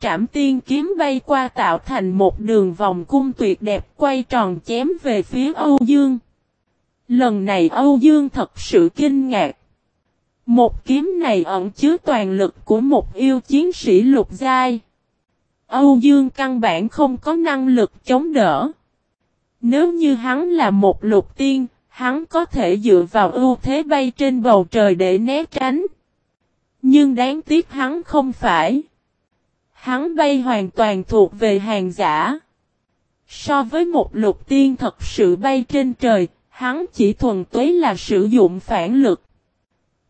Trảm tiên kiếm bay qua tạo thành một đường vòng cung tuyệt đẹp quay tròn chém về phía Âu Dương. Lần này Âu Dương thật sự kinh ngạc. Một kiếm này ẩn chứa toàn lực của một yêu chiến sĩ lục giai. Âu Dương căn bản không có năng lực chống đỡ. Nếu như hắn là một lục tiên, hắn có thể dựa vào ưu thế bay trên bầu trời để né tránh. Nhưng đáng tiếc hắn không phải. Hắn bay hoàn toàn thuộc về hàng giả. So với một lục tiên thật sự bay trên trời, hắn chỉ thuần túy là sử dụng phản lực.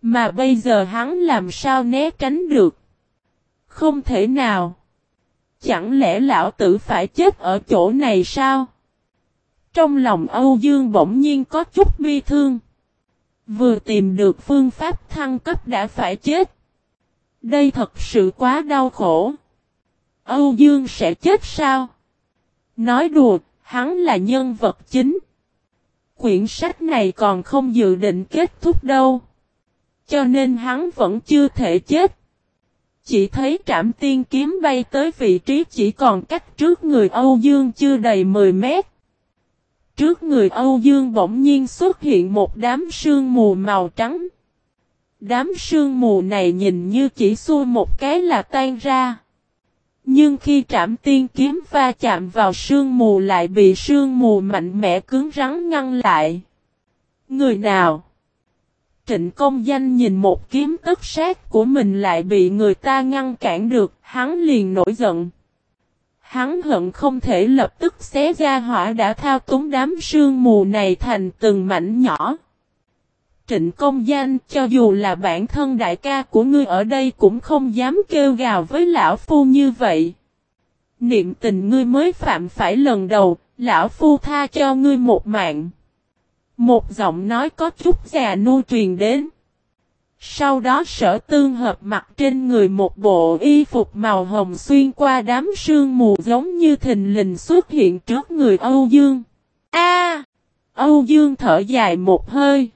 Mà bây giờ hắn làm sao né tránh được? Không thể nào. Chẳng lẽ lão tử phải chết ở chỗ này sao? Trong lòng Âu Dương bỗng nhiên có chút bi thương. Vừa tìm được phương pháp thăng cấp đã phải chết. Đây thật sự quá đau khổ. Âu Dương sẽ chết sao? Nói đùa, hắn là nhân vật chính. Quyển sách này còn không dự định kết thúc đâu. Cho nên hắn vẫn chưa thể chết. Chỉ thấy trảm tiên kiếm bay tới vị trí chỉ còn cách trước người Âu Dương chưa đầy 10 mét. Trước người Âu Dương bỗng nhiên xuất hiện một đám sương mù màu trắng. Đám sương mù này nhìn như chỉ xua một cái là tan ra. Nhưng khi trảm tiên kiếm va chạm vào sương mù lại bị sương mù mạnh mẽ cứng rắn ngăn lại. Người nào? Trịnh công danh nhìn một kiếm tất sát của mình lại bị người ta ngăn cản được, hắn liền nổi giận. Hắn hận không thể lập tức xé ra hỏa đã thao túng đám sương mù này thành từng mảnh nhỏ. Trịnh công danh cho dù là bản thân đại ca của ngươi ở đây cũng không dám kêu gào với lão phu như vậy. Niệm tình ngươi mới phạm phải lần đầu, lão phu tha cho ngươi một mạng. Một giọng nói có chút già nu truyền đến. Sau đó sở tương hợp mặt trên người một bộ y phục màu hồng xuyên qua đám sương mù giống như thình lình xuất hiện trước người Âu Dương. A! Âu Dương thở dài một hơi.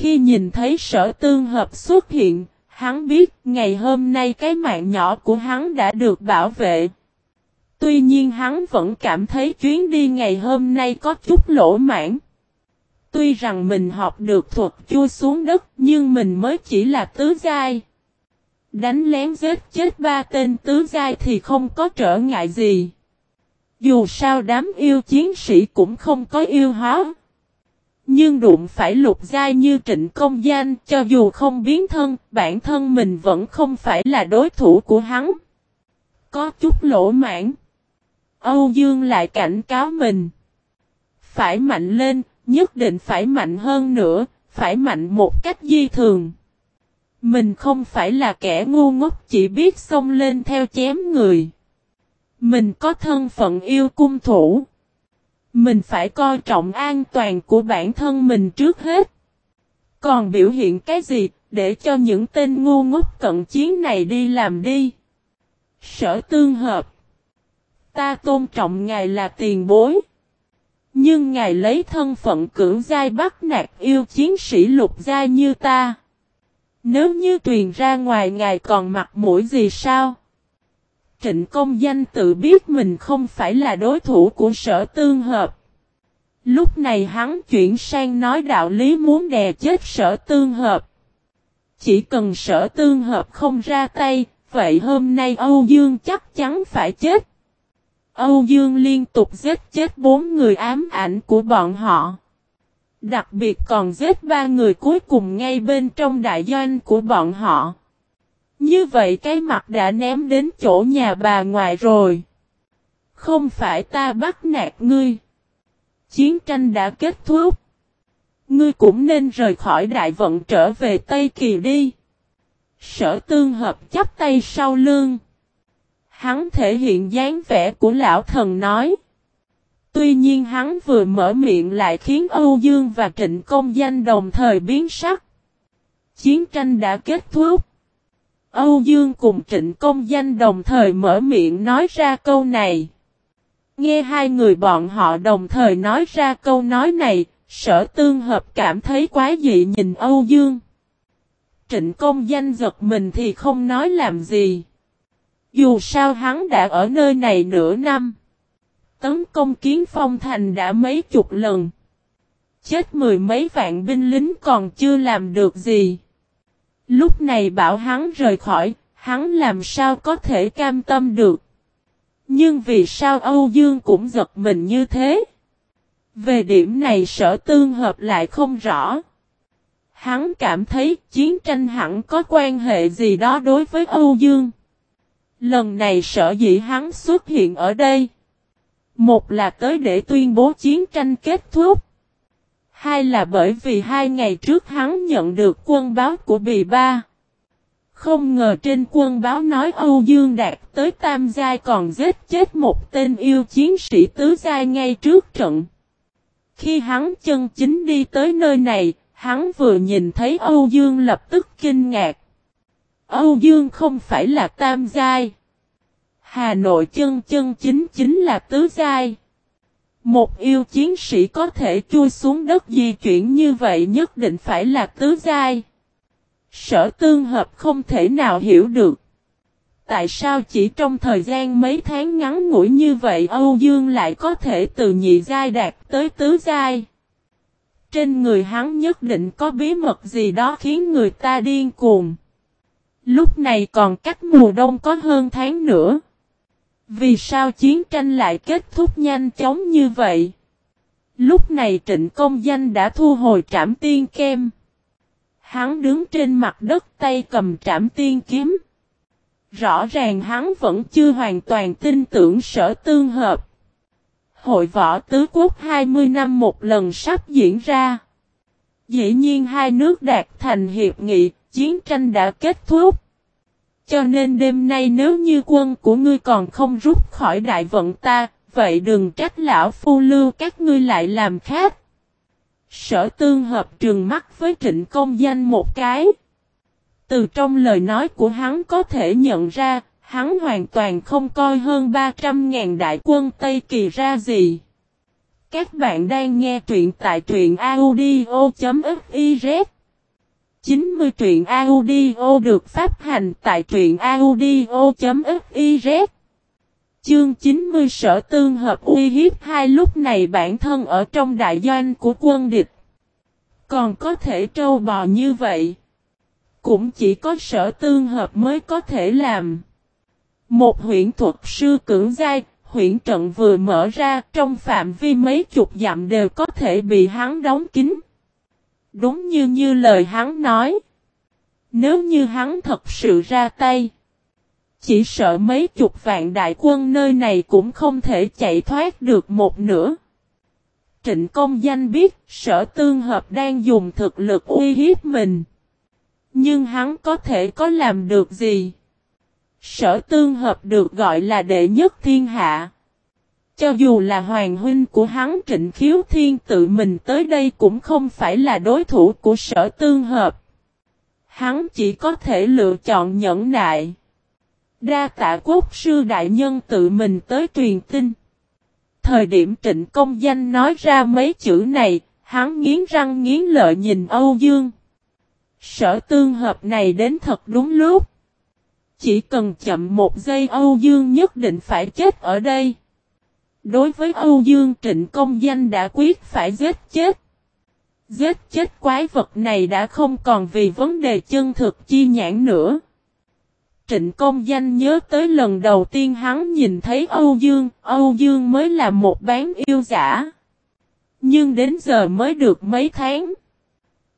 Khi nhìn thấy sở tương hợp xuất hiện, hắn biết ngày hôm nay cái mạng nhỏ của hắn đã được bảo vệ. Tuy nhiên hắn vẫn cảm thấy chuyến đi ngày hôm nay có chút lỗ mãn. Tuy rằng mình học được thuật chui xuống đất nhưng mình mới chỉ là tứ giai. Đánh lén giết chết ba tên tứ giai thì không có trở ngại gì. Dù sao đám yêu chiến sĩ cũng không có yêu hóa. Nhưng đụng phải lục giai như trịnh công danh cho dù không biến thân, bản thân mình vẫn không phải là đối thủ của hắn. Có chút lỗ mãn. Âu Dương lại cảnh cáo mình. Phải mạnh lên, nhất định phải mạnh hơn nữa, phải mạnh một cách di thường. Mình không phải là kẻ ngu ngốc chỉ biết xông lên theo chém người. Mình có thân phận yêu cung thủ. Mình phải coi trọng an toàn của bản thân mình trước hết. Còn biểu hiện cái gì, để cho những tên ngu ngốc cận chiến này đi làm đi. Sở tương hợp. Ta tôn trọng ngài là tiền bối. Nhưng ngài lấy thân phận cưỡng giai bắt nạt yêu chiến sĩ lục giai như ta. Nếu như truyền ra ngoài, ngài còn mặt mũi gì sao? Trịnh công danh tự biết mình không phải là đối thủ của sở tương hợp. Lúc này hắn chuyển sang nói đạo lý muốn đè chết sở tương hợp. Chỉ cần sở tương hợp không ra tay, vậy hôm nay Âu Dương chắc chắn phải chết. Âu Dương liên tục giết chết bốn người ám ảnh của bọn họ. Đặc biệt còn giết ba người cuối cùng ngay bên trong đại doanh của bọn họ. Như vậy cái mặt đã ném đến chỗ nhà bà ngoại rồi. Không phải ta bắt nạt ngươi. Chiến tranh đã kết thúc. Ngươi cũng nên rời khỏi đại vận trở về Tây Kỳ đi. Sở tương hợp chắp tay sau lưng. Hắn thể hiện dáng vẻ của lão thần nói. Tuy nhiên hắn vừa mở miệng lại khiến Âu Dương và Trịnh Công Danh đồng thời biến sắc. Chiến tranh đã kết thúc. Âu Dương cùng Trịnh Công Danh đồng thời mở miệng nói ra câu này. Nghe hai người bọn họ đồng thời nói ra câu nói này, sở tương hợp cảm thấy quá dị nhìn Âu Dương. Trịnh Công Danh giật mình thì không nói làm gì. Dù sao hắn đã ở nơi này nửa năm. Tấn công kiến phong thành đã mấy chục lần. Chết mười mấy vạn binh lính còn chưa làm được gì. Lúc này bảo hắn rời khỏi, hắn làm sao có thể cam tâm được. Nhưng vì sao Âu Dương cũng giật mình như thế? Về điểm này sở tương hợp lại không rõ. Hắn cảm thấy chiến tranh hẳn có quan hệ gì đó đối với Âu Dương. Lần này sở dĩ hắn xuất hiện ở đây. Một là tới để tuyên bố chiến tranh kết thúc. Hai là bởi vì hai ngày trước hắn nhận được quân báo của Bì Ba. Không ngờ trên quân báo nói Âu Dương đạt tới tam giai còn giết chết một tên yêu chiến sĩ tứ giai ngay trước trận. Khi hắn chân chính đi tới nơi này, hắn vừa nhìn thấy Âu Dương lập tức kinh ngạc. Âu Dương không phải là tam giai. Hà Nội chân chân chính chính là tứ giai. Một yêu chiến sĩ có thể chui xuống đất di chuyển như vậy nhất định phải là tứ giai. Sở tương hợp không thể nào hiểu được. Tại sao chỉ trong thời gian mấy tháng ngắn ngủi như vậy Âu Dương lại có thể từ nhị giai đạt tới tứ giai? Trên người hắn nhất định có bí mật gì đó khiến người ta điên cuồng. Lúc này còn cách mùa đông có hơn tháng nữa. Vì sao chiến tranh lại kết thúc nhanh chóng như vậy? Lúc này trịnh công danh đã thu hồi trảm tiên kem. Hắn đứng trên mặt đất tay cầm trảm tiên kiếm. Rõ ràng hắn vẫn chưa hoàn toàn tin tưởng sở tương hợp. Hội võ tứ quốc 20 năm một lần sắp diễn ra. Dĩ nhiên hai nước đạt thành hiệp nghị, chiến tranh đã kết thúc. Cho nên đêm nay nếu như quân của ngươi còn không rút khỏi đại vận ta, vậy đừng trách lão phu lưu các ngươi lại làm khác. Sở tương hợp trường mắt với trịnh công danh một cái. Từ trong lời nói của hắn có thể nhận ra, hắn hoàn toàn không coi hơn 300.000 đại quân Tây Kỳ ra gì. Các bạn đang nghe truyện tại truyện audio.fif 90 truyện audio được phát hành tại truyện audio.fiz Chương 90 sở tương hợp uy hiếp hai lúc này bản thân ở trong đại doanh của quân địch. Còn có thể trâu bò như vậy. Cũng chỉ có sở tương hợp mới có thể làm. Một huyện thuật sư cưỡng giai, huyện trận vừa mở ra trong phạm vi mấy chục dặm đều có thể bị hắn đóng kín. Đúng như như lời hắn nói. Nếu như hắn thật sự ra tay. Chỉ sợ mấy chục vạn đại quân nơi này cũng không thể chạy thoát được một nửa. Trịnh công danh biết sở tương hợp đang dùng thực lực uy hiếp mình. Nhưng hắn có thể có làm được gì? Sở tương hợp được gọi là đệ nhất thiên hạ. Cho dù là hoàng huynh của hắn trịnh khiếu thiên tự mình tới đây cũng không phải là đối thủ của sở tương hợp. Hắn chỉ có thể lựa chọn nhẫn nại. Đa tạ quốc sư đại nhân tự mình tới truyền tin. Thời điểm trịnh công danh nói ra mấy chữ này, hắn nghiến răng nghiến lợi nhìn Âu Dương. Sở tương hợp này đến thật đúng lúc. Chỉ cần chậm một giây Âu Dương nhất định phải chết ở đây. Đối với Âu Dương trịnh công danh đã quyết phải giết chết. Giết chết quái vật này đã không còn vì vấn đề chân thực chi nhãn nữa. Trịnh công danh nhớ tới lần đầu tiên hắn nhìn thấy Âu Dương, Âu Dương mới là một bán yêu giả. Nhưng đến giờ mới được mấy tháng.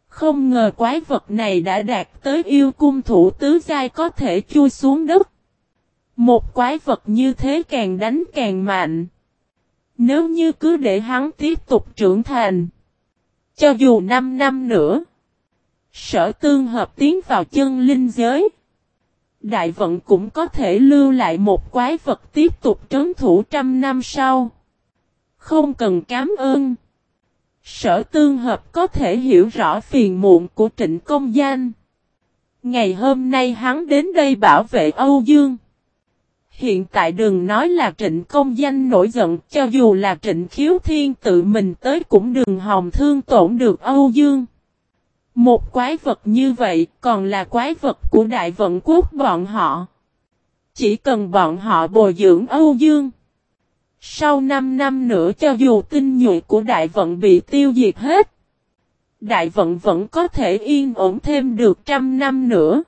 Không ngờ quái vật này đã đạt tới yêu cung thủ tứ giai có thể chui xuống đất. Một quái vật như thế càng đánh càng mạnh. Nếu như cứ để hắn tiếp tục trưởng thành. Cho dù 5 năm nữa. Sở tương hợp tiến vào chân linh giới. Đại vận cũng có thể lưu lại một quái vật tiếp tục trấn thủ trăm năm sau. Không cần cảm ơn. Sở tương hợp có thể hiểu rõ phiền muộn của trịnh công danh. Ngày hôm nay hắn đến đây bảo vệ Âu Dương. Hiện tại đừng nói là trịnh công danh nổi giận, cho dù là trịnh khiếu thiên tự mình tới cũng đừng hòng thương tổn được Âu Dương. Một quái vật như vậy còn là quái vật của đại vận quốc bọn họ. Chỉ cần bọn họ bồi dưỡng Âu Dương. Sau 5 năm nữa cho dù tinh nhuệ của đại vận bị tiêu diệt hết. Đại vận vẫn có thể yên ổn thêm được trăm năm nữa.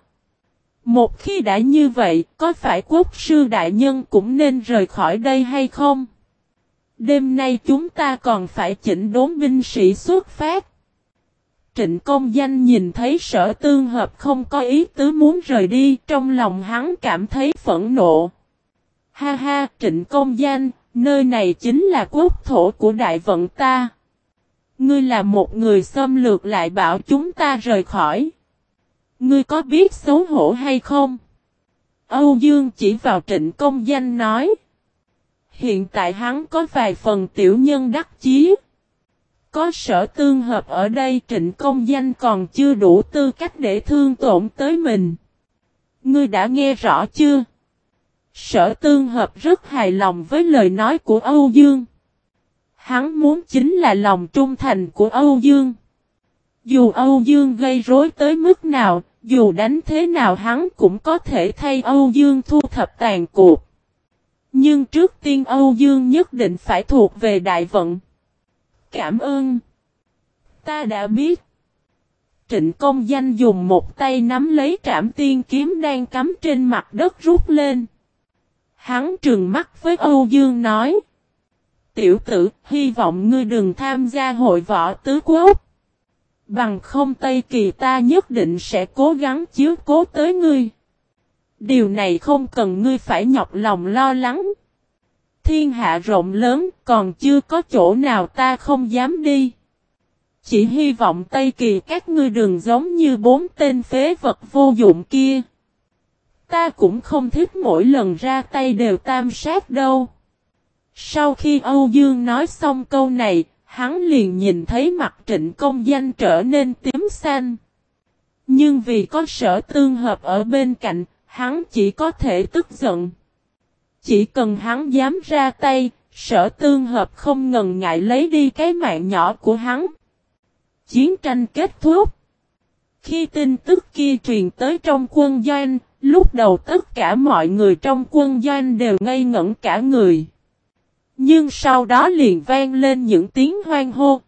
Một khi đã như vậy, có phải quốc sư đại nhân cũng nên rời khỏi đây hay không? Đêm nay chúng ta còn phải chỉnh đốn binh sĩ xuất phát. Trịnh công danh nhìn thấy sở tương hợp không có ý tứ muốn rời đi, trong lòng hắn cảm thấy phẫn nộ. Ha ha, trịnh công danh, nơi này chính là quốc thổ của đại vận ta. Ngươi là một người xâm lược lại bảo chúng ta rời khỏi. Ngươi có biết xấu hổ hay không? Âu Dương chỉ vào trịnh công danh nói. Hiện tại hắn có vài phần tiểu nhân đắc chí. Có sở tương hợp ở đây, trịnh công danh còn chưa đủ tư cách để thương tổn tới mình. Ngươi đã nghe rõ chưa? Sở tương hợp rất hài lòng với lời nói của Âu Dương. Hắn muốn chính là lòng trung thành của Âu Dương. Dù Âu Dương gây rối tới mức nào, dù đánh thế nào hắn cũng có thể thay Âu Dương thu thập tàn cuộc. Nhưng trước tiên Âu Dương nhất định phải thuộc về đại vận. Cảm ơn. Ta đã biết. Trịnh công danh dùng một tay nắm lấy trảm tiên kiếm đang cắm trên mặt đất rút lên. Hắn trừng mắt với Âu Dương nói. Tiểu tử, hy vọng ngươi đừng tham gia hội võ tứ quốc. Bằng không Tây Kỳ ta nhất định sẽ cố gắng chiếu cố tới ngươi. Điều này không cần ngươi phải nhọc lòng lo lắng. Thiên hạ rộng lớn, còn chưa có chỗ nào ta không dám đi. Chỉ hy vọng Tây Kỳ các ngươi đừng giống như bốn tên phế vật vô dụng kia. Ta cũng không thích mỗi lần ra tay đều tam sát đâu. Sau khi Âu Dương nói xong câu này, hắn liền nhìn thấy mặt trịnh công danh trở nên tím xanh. Nhưng vì có sở tương hợp ở bên cạnh, hắn chỉ có thể tức giận. Chỉ cần hắn dám ra tay, sở tương hợp không ngần ngại lấy đi cái mạng nhỏ của hắn. Chiến tranh kết thúc. Khi tin tức kia truyền tới trong quân doanh, lúc đầu tất cả mọi người trong quân doanh đều ngây ngẩn cả người. Nhưng sau đó liền vang lên những tiếng hoang hô.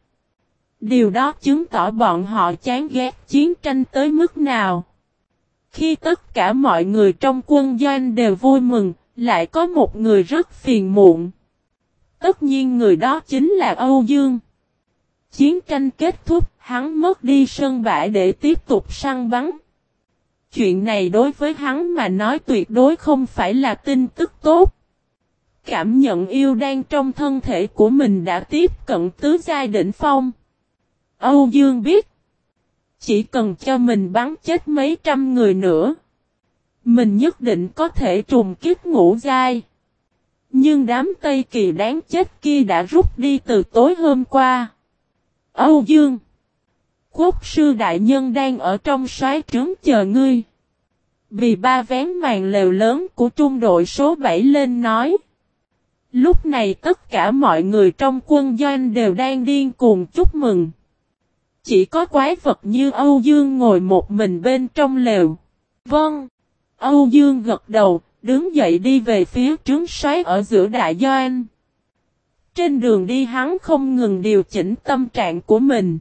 Điều đó chứng tỏ bọn họ chán ghét chiến tranh tới mức nào. Khi tất cả mọi người trong quân doanh đều vui mừng, lại có một người rất phiền muộn. Tất nhiên người đó chính là Âu Dương. Chiến tranh kết thúc, hắn mất đi sân bãi để tiếp tục săn bắn. Chuyện này đối với hắn mà nói tuyệt đối không phải là tin tức tốt. Cảm nhận yêu đang trong thân thể của mình đã tiếp cận tứ giai đỉnh phong. Âu Dương biết. Chỉ cần cho mình bắn chết mấy trăm người nữa. Mình nhất định có thể trùng kiếp ngũ giai. Nhưng đám Tây Kỳ đáng chết kia đã rút đi từ tối hôm qua. Âu Dương. Quốc sư đại nhân đang ở trong xoáy trướng chờ ngươi. Vì ba vén màn lều lớn của trung đội số 7 lên nói. Lúc này tất cả mọi người trong quân doanh đều đang điên cuồng chúc mừng. Chỉ có quái vật như Âu Dương ngồi một mình bên trong lều. Vâng. Âu Dương gật đầu, đứng dậy đi về phía trướng xoáy ở giữa đại doanh. Trên đường đi hắn không ngừng điều chỉnh tâm trạng của mình.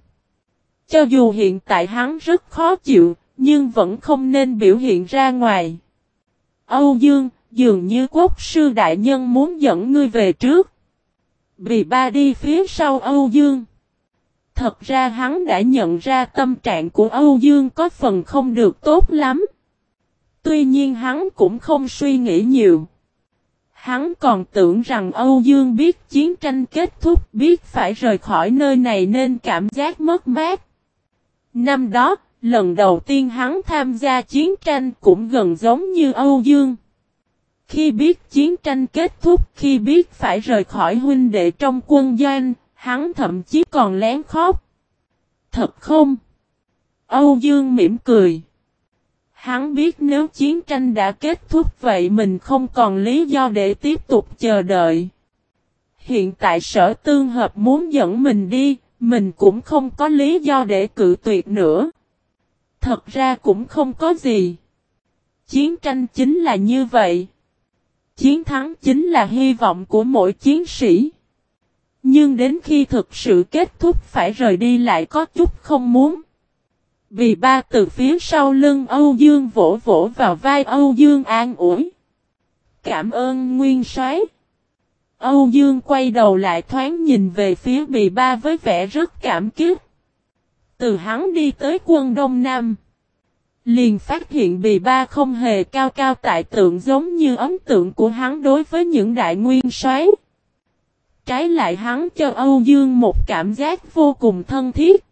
Cho dù hiện tại hắn rất khó chịu, nhưng vẫn không nên biểu hiện ra ngoài. Âu Dương, dường như quốc sư đại nhân muốn dẫn ngươi về trước. Vì ba đi phía sau Âu Dương. Thật ra hắn đã nhận ra tâm trạng của Âu Dương có phần không được tốt lắm. Tuy nhiên hắn cũng không suy nghĩ nhiều. Hắn còn tưởng rằng Âu Dương biết chiến tranh kết thúc biết phải rời khỏi nơi này nên cảm giác mất mát. Năm đó, lần đầu tiên hắn tham gia chiến tranh cũng gần giống như Âu Dương. Khi biết chiến tranh kết thúc, khi biết phải rời khỏi huynh đệ trong quân doanh, hắn thậm chí còn lén khóc. Thật không? Âu Dương mỉm cười. Hắn biết nếu chiến tranh đã kết thúc vậy mình không còn lý do để tiếp tục chờ đợi. Hiện tại sở tương hợp muốn dẫn mình đi, mình cũng không có lý do để cự tuyệt nữa. Thật ra cũng không có gì. Chiến tranh chính là như vậy. Chiến thắng chính là hy vọng của mỗi chiến sĩ. Nhưng đến khi thực sự kết thúc phải rời đi lại có chút không muốn. Vì ba từ phía sau lưng Âu Dương vỗ vỗ vào vai Âu Dương an ủi. Cảm ơn Nguyên soái. Âu Dương quay đầu lại thoáng nhìn về phía bì ba với vẻ rất cảm kích. Từ hắn đi tới quân Đông Nam. Liền phát hiện bì ba không hề cao cao tại tượng giống như ấn tượng của hắn đối với những đại nguyên soái. Trái lại hắn cho Âu Dương một cảm giác vô cùng thân thiết.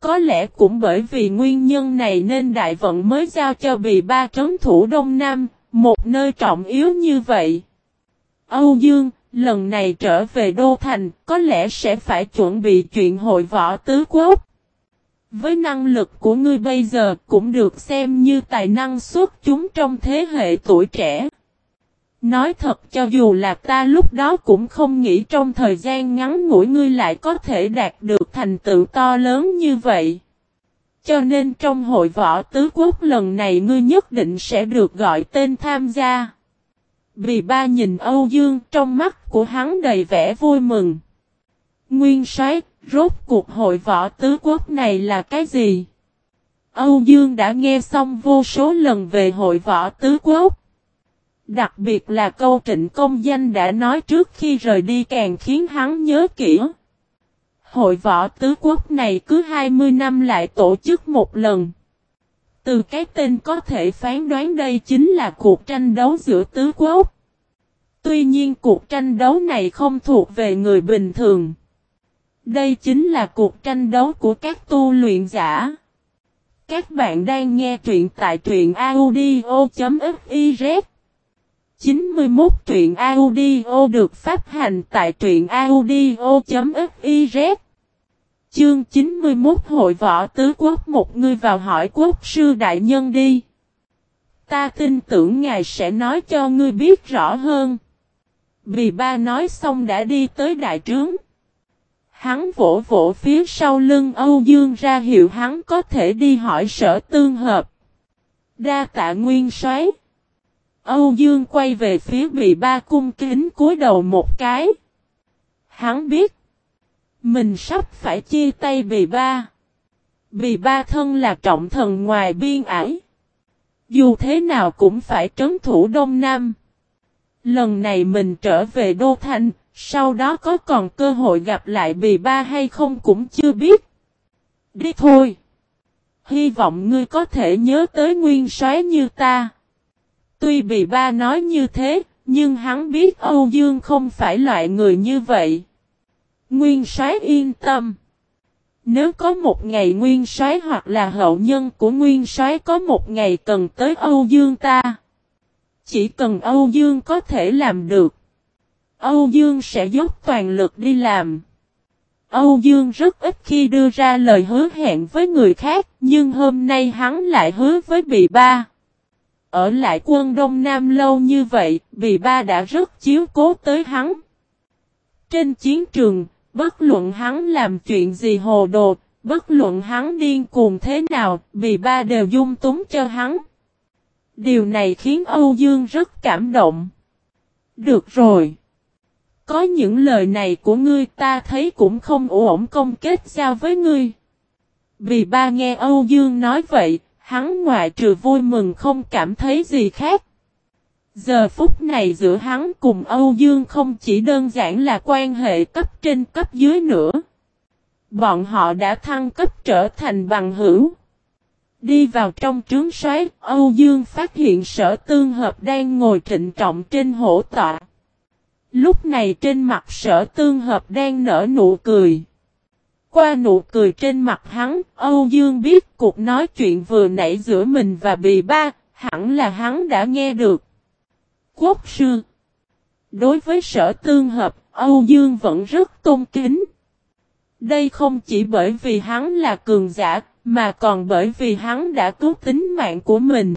Có lẽ cũng bởi vì nguyên nhân này nên đại vận mới giao cho bì ba trấn thủ Đông Nam, một nơi trọng yếu như vậy. Âu Dương, lần này trở về Đô Thành, có lẽ sẽ phải chuẩn bị chuyện hội võ tứ quốc. Với năng lực của ngươi bây giờ cũng được xem như tài năng xuất chúng trong thế hệ tuổi trẻ. Nói thật cho dù là ta lúc đó cũng không nghĩ trong thời gian ngắn ngủi ngươi lại có thể đạt được thành tựu to lớn như vậy. Cho nên trong hội võ tứ quốc lần này ngươi nhất định sẽ được gọi tên tham gia. Vì ba nhìn Âu Dương trong mắt của hắn đầy vẻ vui mừng. Nguyên soái rốt cuộc hội võ tứ quốc này là cái gì? Âu Dương đã nghe xong vô số lần về hội võ tứ quốc. Đặc biệt là câu trịnh công danh đã nói trước khi rời đi càng khiến hắn nhớ kỹ. Hội võ tứ quốc này cứ 20 năm lại tổ chức một lần. Từ cái tên có thể phán đoán đây chính là cuộc tranh đấu giữa tứ quốc. Tuy nhiên cuộc tranh đấu này không thuộc về người bình thường. Đây chính là cuộc tranh đấu của các tu luyện giả. Các bạn đang nghe truyện tại truyện audio.fiz 91 truyện audio được phát hành tại truyện audio.fiz Chương 91 Hội võ tứ quốc, một người vào hỏi quốc sư đại nhân đi. Ta tin tưởng ngài sẽ nói cho ngươi biết rõ hơn. Vì ba nói xong đã đi tới đại trướng. Hắn vỗ vỗ phía sau lưng Âu Dương ra hiệu hắn có thể đi hỏi sở tương hợp. Đa tạ nguyên xoáy Âu Dương quay về phía bị ba cung kính cúi đầu một cái. Hắn biết. Mình sắp phải chia tay bị ba. Bị ba thân là trọng thần ngoài biên ải. Dù thế nào cũng phải trấn thủ Đông Nam. Lần này mình trở về Đô thành sau đó có còn cơ hội gặp lại bì ba hay không cũng chưa biết. Đi thôi. Hy vọng ngươi có thể nhớ tới nguyên soái như ta. Tuy bì ba nói như thế, nhưng hắn biết Âu Dương không phải loại người như vậy. Nguyên soái yên tâm. Nếu có một ngày nguyên soái hoặc là hậu nhân của nguyên soái có một ngày cần tới Âu Dương ta. Chỉ cần Âu Dương có thể làm được. Âu Dương sẽ dốc toàn lực đi làm. Âu Dương rất ít khi đưa ra lời hứa hẹn với người khác, nhưng hôm nay hắn lại hứa với Bì Ba. Ở lại quân Đông Nam lâu như vậy, Bì Ba đã rất chiếu cố tới hắn. Trên chiến trường, bất luận hắn làm chuyện gì hồ đồ, bất luận hắn điên cuồng thế nào, Bì Ba đều dung túng cho hắn. Điều này khiến Âu Dương rất cảm động. Được rồi. Có những lời này của ngươi ta thấy cũng không ổn công kết giao với ngươi. Vì ba nghe Âu Dương nói vậy, hắn ngoại trừ vui mừng không cảm thấy gì khác. Giờ phút này giữa hắn cùng Âu Dương không chỉ đơn giản là quan hệ cấp trên cấp dưới nữa. Bọn họ đã thăng cấp trở thành bằng hữu. Đi vào trong trướng xoáy, Âu Dương phát hiện sở tương hợp đang ngồi trịnh trọng trên hổ tọa. Lúc này trên mặt sở tương hợp đang nở nụ cười. Qua nụ cười trên mặt hắn, Âu Dương biết cuộc nói chuyện vừa nãy giữa mình và bì ba, hẳn là hắn đã nghe được. Quốc sư Đối với sở tương hợp, Âu Dương vẫn rất tôn kính. Đây không chỉ bởi vì hắn là cường giả, mà còn bởi vì hắn đã cứu tính mạng của mình.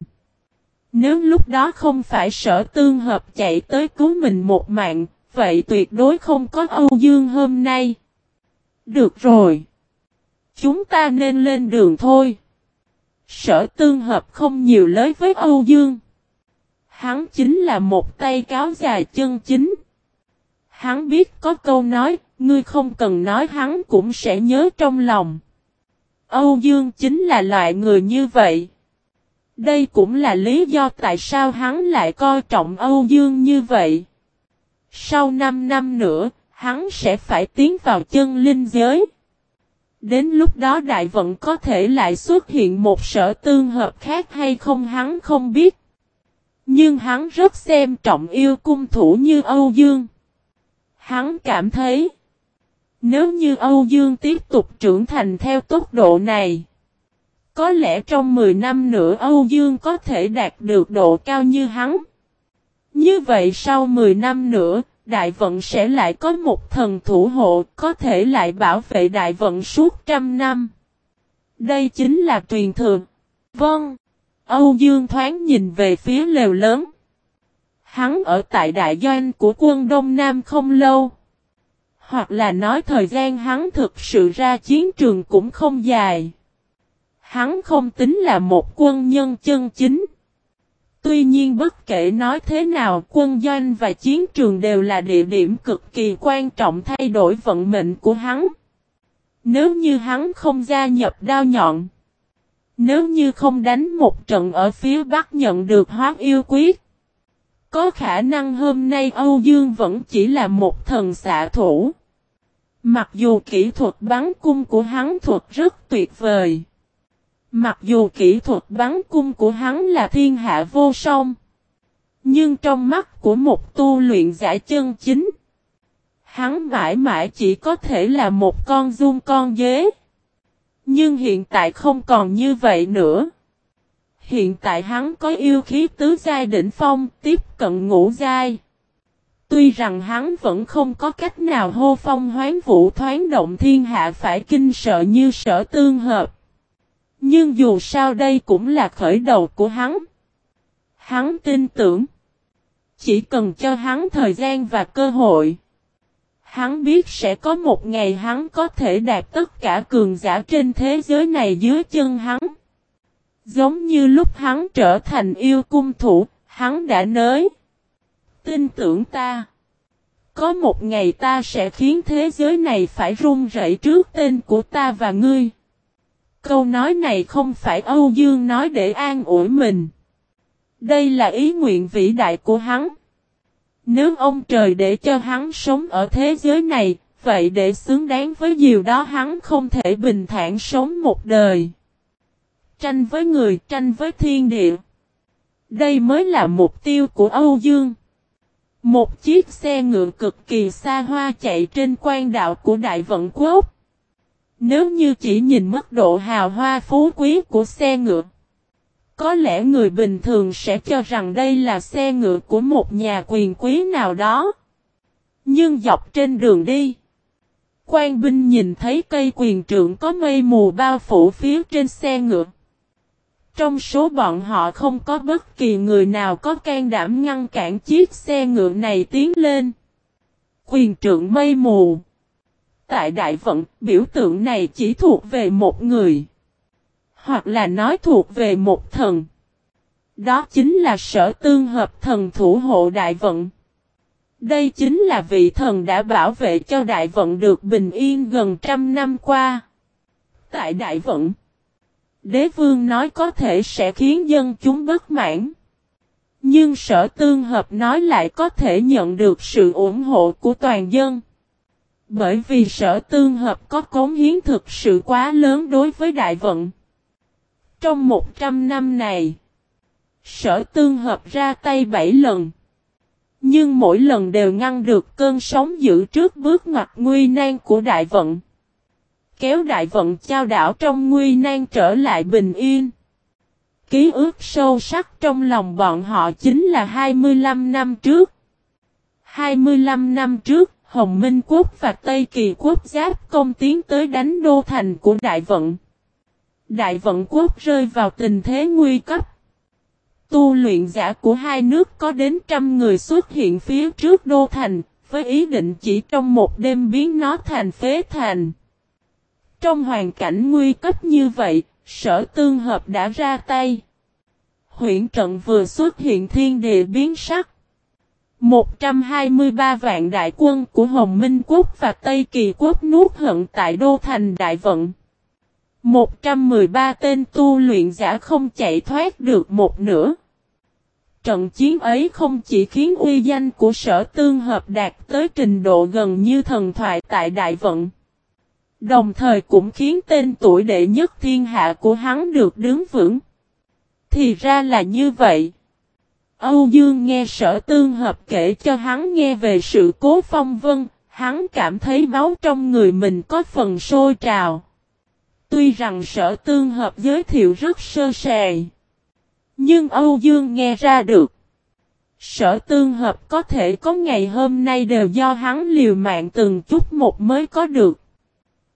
Nếu lúc đó không phải sở tương hợp chạy tới cứu mình một mạng, vậy tuyệt đối không có Âu Dương hôm nay. Được rồi. Chúng ta nên lên đường thôi. Sở tương hợp không nhiều lời với Âu Dương. Hắn chính là một tay cáo dài chân chính. Hắn biết có câu nói, ngươi không cần nói hắn cũng sẽ nhớ trong lòng. Âu Dương chính là loại người như vậy. Đây cũng là lý do tại sao hắn lại coi trọng Âu Dương như vậy. Sau 5 năm nữa, hắn sẽ phải tiến vào chân linh giới. Đến lúc đó đại vận có thể lại xuất hiện một sở tương hợp khác hay không hắn không biết. Nhưng hắn rất xem trọng yêu cung thủ như Âu Dương. Hắn cảm thấy, nếu như Âu Dương tiếp tục trưởng thành theo tốc độ này, có lẽ trong 10 năm nữa Âu Dương có thể đạt được độ cao như hắn. Như vậy sau 10 năm nữa, đại vận sẽ lại có một thần thủ hộ có thể lại bảo vệ đại vận suốt trăm năm. Đây chính là truyền thừa. Vâng. Âu Dương thoáng nhìn về phía lều lớn. Hắn ở tại đại doanh của quân Đông Nam không lâu. Hoặc là nói thời gian hắn thực sự ra chiến trường cũng không dài. Hắn không tính là một quân nhân chân chính. Tuy nhiên bất kể nói thế nào, quân doanh và chiến trường đều là địa điểm cực kỳ quan trọng thay đổi vận mệnh của hắn. Nếu như hắn không gia nhập đao nhọn. Nếu như không đánh một trận ở phía Bắc nhận được hóa yêu quyết. Có khả năng hôm nay Âu Dương vẫn chỉ là một thần xạ thủ. Mặc dù kỹ thuật bắn cung của hắn thuật rất tuyệt vời. Mặc dù kỹ thuật bắn cung của hắn là thiên hạ vô song. Nhưng trong mắt của một tu luyện giả chân chính. Hắn mãi mãi chỉ có thể là một con dung con dế. Nhưng hiện tại không còn như vậy nữa. Hiện tại hắn có yêu khí tứ giai đỉnh phong tiếp cận ngũ giai. Tuy rằng hắn vẫn không có cách nào hô phong hoán vũ thoáng động thiên hạ phải kinh sợ như sở tương hợp. Nhưng dù sao đây cũng là khởi đầu của hắn. Hắn tin tưởng. Chỉ cần cho hắn thời gian và cơ hội. Hắn biết sẽ có một ngày hắn có thể đạt tất cả cường giả trên thế giới này dưới chân hắn. Giống như lúc hắn trở thành yêu cung thủ, hắn đã nới. Tin tưởng ta. Có một ngày ta sẽ khiến thế giới này phải run rẩy trước tên của ta và ngươi. Câu nói này không phải Âu Dương nói để an ủi mình. Đây là ý nguyện vĩ đại của hắn. Nếu ông trời để cho hắn sống ở thế giới này, vậy để xứng đáng với điều đó hắn không thể bình thản sống một đời. Tranh với người, tranh với thiên địa. Đây mới là mục tiêu của Âu Dương. Một chiếc xe ngựa cực kỳ xa hoa chạy trên quan đạo của Đại Vận Quốc. Nếu như chỉ nhìn mức độ hào hoa phú quý của xe ngựa, có lẽ người bình thường sẽ cho rằng đây là xe ngựa của một nhà quyền quý nào đó. Nhưng dọc trên đường đi, quan binh nhìn thấy cây quyền trượng có mây mù bao phủ phía trên xe ngựa. Trong số bọn họ không có bất kỳ người nào có can đảm ngăn cản chiếc xe ngựa này tiến lên. Quyền trượng mây mù. Tại đại vận, biểu tượng này chỉ thuộc về một người. Hoặc là nói thuộc về một thần. Đó chính là sở tương hợp thần thủ hộ đại vận. Đây chính là vị thần đã bảo vệ cho đại vận được bình yên gần trăm năm qua. Tại đại vận, đế vương nói có thể sẽ khiến dân chúng bất mãn. Nhưng sở tương hợp nói lại có thể nhận được sự ủng hộ của toàn dân. Bởi vì sở tương hợp có cống hiến thực sự quá lớn đối với đại vận. Trong 100 năm này, sở tương hợp ra tay 7 lần. Nhưng mỗi lần đều ngăn được cơn sóng giữ trước bước ngoặt nguy nan của đại vận. Kéo đại vận trao đảo trong nguy nan trở lại bình yên. Ký ức sâu sắc trong lòng bọn họ chính là 25 năm trước. 25 năm trước, Hồng Minh Quốc và Tây Kỳ Quốc giáp công tiến tới đánh đô thành của Đại Vận. Đại Vận Quốc rơi vào tình thế nguy cấp. Tu luyện giả của hai nước có đến trăm người xuất hiện phía trước đô thành, với ý định chỉ trong một đêm biến nó thành phế thành. Trong hoàn cảnh nguy cấp như vậy, sở tương hợp đã ra tay. huyện trận vừa xuất hiện thiên địa biến sắc. 123 vạn đại quân của Hồng Minh Quốc và Tây Kỳ Quốc nuốt hận tại Đô Thành Đại Vận. 113 tên tu luyện giả không chạy thoát được một nửa. Trận chiến ấy không chỉ khiến uy danh của sở tương hợp đạt tới trình độ gần như thần thoại tại Đại Vận. Đồng thời cũng khiến tên tuổi đệ nhất thiên hạ của hắn được đứng vững. Thì ra là như vậy. Âu Dương nghe sở tương hợp kể cho hắn nghe về sự cố phong vân, hắn cảm thấy máu trong người mình có phần sôi trào. Tuy rằng sở tương hợp giới thiệu rất sơ sài. Nhưng Âu Dương nghe ra được. Sở tương hợp có thể có ngày hôm nay đều do hắn liều mạng từng chút một mới có được.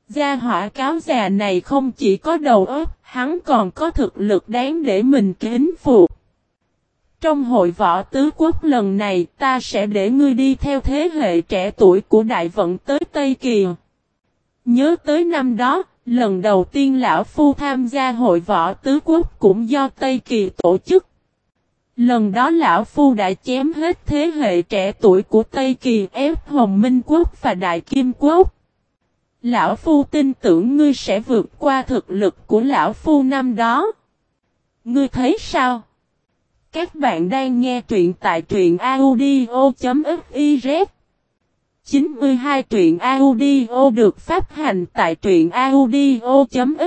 Gia hỏa cáo già này không chỉ có đầu óc, hắn còn có thực lực đáng để mình kính phục. Trong hội võ tứ quốc lần này ta sẽ để ngươi đi theo thế hệ trẻ tuổi của đại vận tới Tây Kỳ. Nhớ tới năm đó, lần đầu tiên Lão Phu tham gia hội võ tứ quốc cũng do Tây Kỳ tổ chức. Lần đó Lão Phu đã chém hết thế hệ trẻ tuổi của Tây Kỳ ép Hồng Minh Quốc và Đại Kim Quốc. Lão Phu tin tưởng ngươi sẽ vượt qua thực lực của Lão Phu năm đó. Ngươi thấy sao? Các bạn đang nghe truyện tại truyện audio.fiz 92 truyện audio được phát hành tại truyện audio.fiz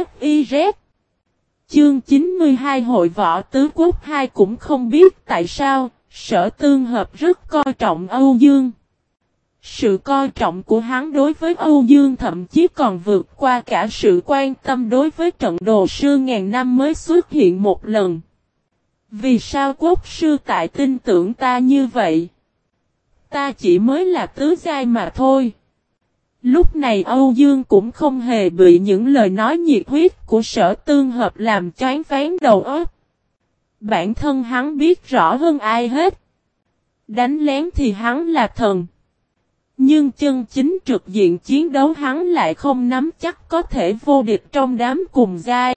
Chương 92 Hội Võ Tứ Quốc 2 cũng không biết tại sao, sở tương hợp rất coi trọng Âu Dương. Sự coi trọng của hắn đối với Âu Dương thậm chí còn vượt qua cả sự quan tâm đối với trận đồ sư ngàn năm mới xuất hiện một lần. Vì sao quốc sư tại tin tưởng ta như vậy? Ta chỉ mới là tứ giai mà thôi. Lúc này Âu Dương cũng không hề bị những lời nói nhiệt huyết của sở tương hợp làm choáng phán đầu óc. Bản thân hắn biết rõ hơn ai hết. Đánh lén thì hắn là thần. Nhưng chân chính trực diện chiến đấu hắn lại không nắm chắc có thể vô địch trong đám cùng giai.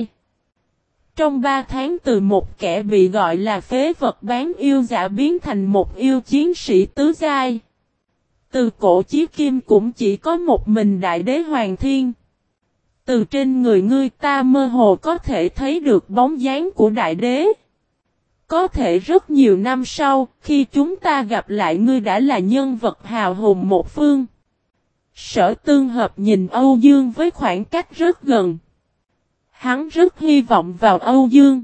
Trong 3 tháng từ một kẻ bị gọi là phế vật bán yêu giả biến thành một yêu chiến sĩ tứ giai. Từ cổ chí kim cũng chỉ có một mình đại đế hoàng thiên. Từ trên người ngươi ta mơ hồ có thể thấy được bóng dáng của đại đế. Có thể rất nhiều năm sau, khi chúng ta gặp lại ngươi đã là nhân vật hào hùng một phương. Sở tương hợp nhìn Âu Dương với khoảng cách rất gần. Hắn rất hy vọng vào Âu Dương.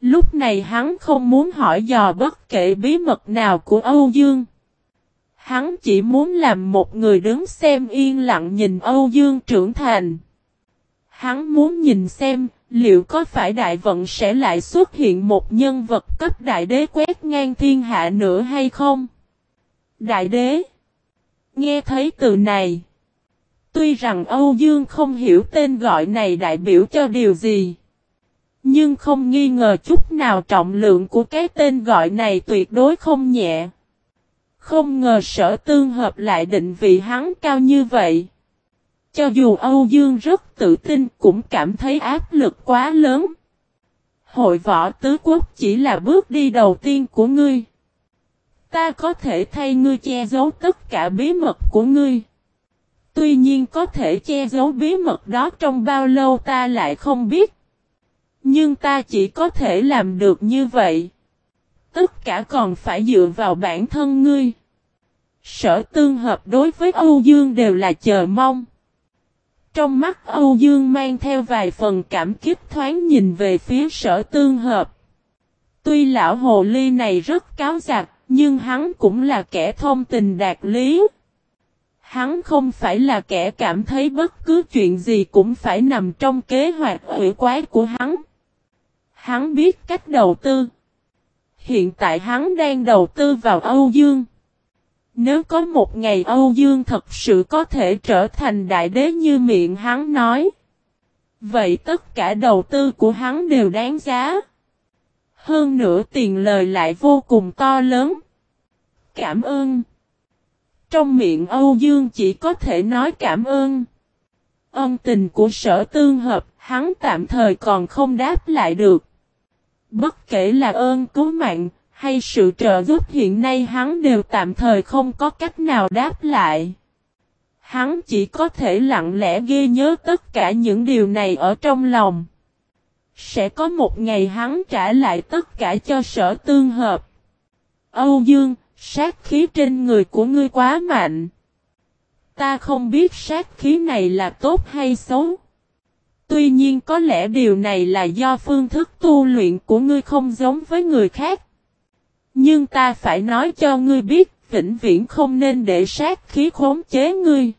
Lúc này hắn không muốn hỏi dò bất kể bí mật nào của Âu Dương. Hắn chỉ muốn làm một người đứng xem yên lặng nhìn Âu Dương trưởng thành. Hắn muốn nhìn xem, liệu có phải đại vận sẽ lại xuất hiện một nhân vật cấp đại đế quét ngang thiên hạ nữa hay không? Đại đế Nghe thấy từ này Tuy rằng Âu Dương không hiểu tên gọi này đại biểu cho điều gì. Nhưng không nghi ngờ chút nào trọng lượng của cái tên gọi này tuyệt đối không nhẹ. Không ngờ sở tương hợp lại định vị hắn cao như vậy. Cho dù Âu Dương rất tự tin cũng cảm thấy áp lực quá lớn. Hội võ tứ quốc chỉ là bước đi đầu tiên của ngươi. Ta có thể thay ngươi che giấu tất cả bí mật của ngươi. Tuy nhiên có thể che giấu bí mật đó trong bao lâu ta lại không biết. Nhưng ta chỉ có thể làm được như vậy. Tất cả còn phải dựa vào bản thân ngươi. Sở tương hợp đối với Âu Dương đều là chờ mong. Trong mắt Âu Dương mang theo vài phần cảm kích thoáng nhìn về phía sở tương hợp. Tuy lão hồ ly này rất cáo giặc, nhưng hắn cũng là kẻ thông tình đạt lý. Hắn không phải là kẻ cảm thấy bất cứ chuyện gì cũng phải nằm trong kế hoạch ủy quái của hắn. Hắn biết cách đầu tư. Hiện tại hắn đang đầu tư vào Âu Dương. Nếu có một ngày Âu Dương thật sự có thể trở thành đại đế như miệng hắn nói. Vậy tất cả đầu tư của hắn đều đáng giá. Hơn nữa tiền lời lại vô cùng to lớn. Cảm ơn. Trong miệng Âu Dương chỉ có thể nói cảm ơn. Ân tình của sở tương hợp, hắn tạm thời còn không đáp lại được. Bất kể là ơn cứu mạng, hay sự trợ giúp hiện nay hắn đều tạm thời không có cách nào đáp lại. Hắn chỉ có thể lặng lẽ ghi nhớ tất cả những điều này ở trong lòng. Sẽ có một ngày hắn trả lại tất cả cho sở tương hợp. Âu Dương, sát khí trên người của ngươi quá mạnh. Ta không biết sát khí này là tốt hay xấu. Tuy nhiên có lẽ điều này là do phương thức tu luyện của ngươi không giống với người khác. Nhưng ta phải nói cho ngươi biết, vĩnh viễn không nên để sát khí khống chế ngươi.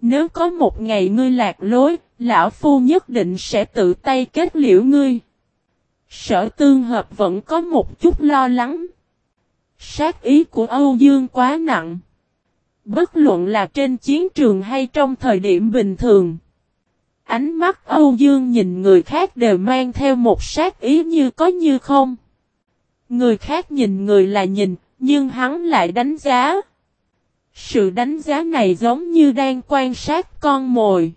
Nếu có một ngày ngươi lạc lối, lão phu nhất định sẽ tự tay kết liễu ngươi. Sở tương hợp vẫn có một chút lo lắng. Sát ý của Âu Dương quá nặng. Bất luận là trên chiến trường hay trong thời điểm bình thường. Ánh mắt Âu Dương nhìn người khác đều mang theo một sát ý như có như không. Người khác nhìn người là nhìn, nhưng hắn lại đánh giá. Sự đánh giá này giống như đang quan sát con mồi.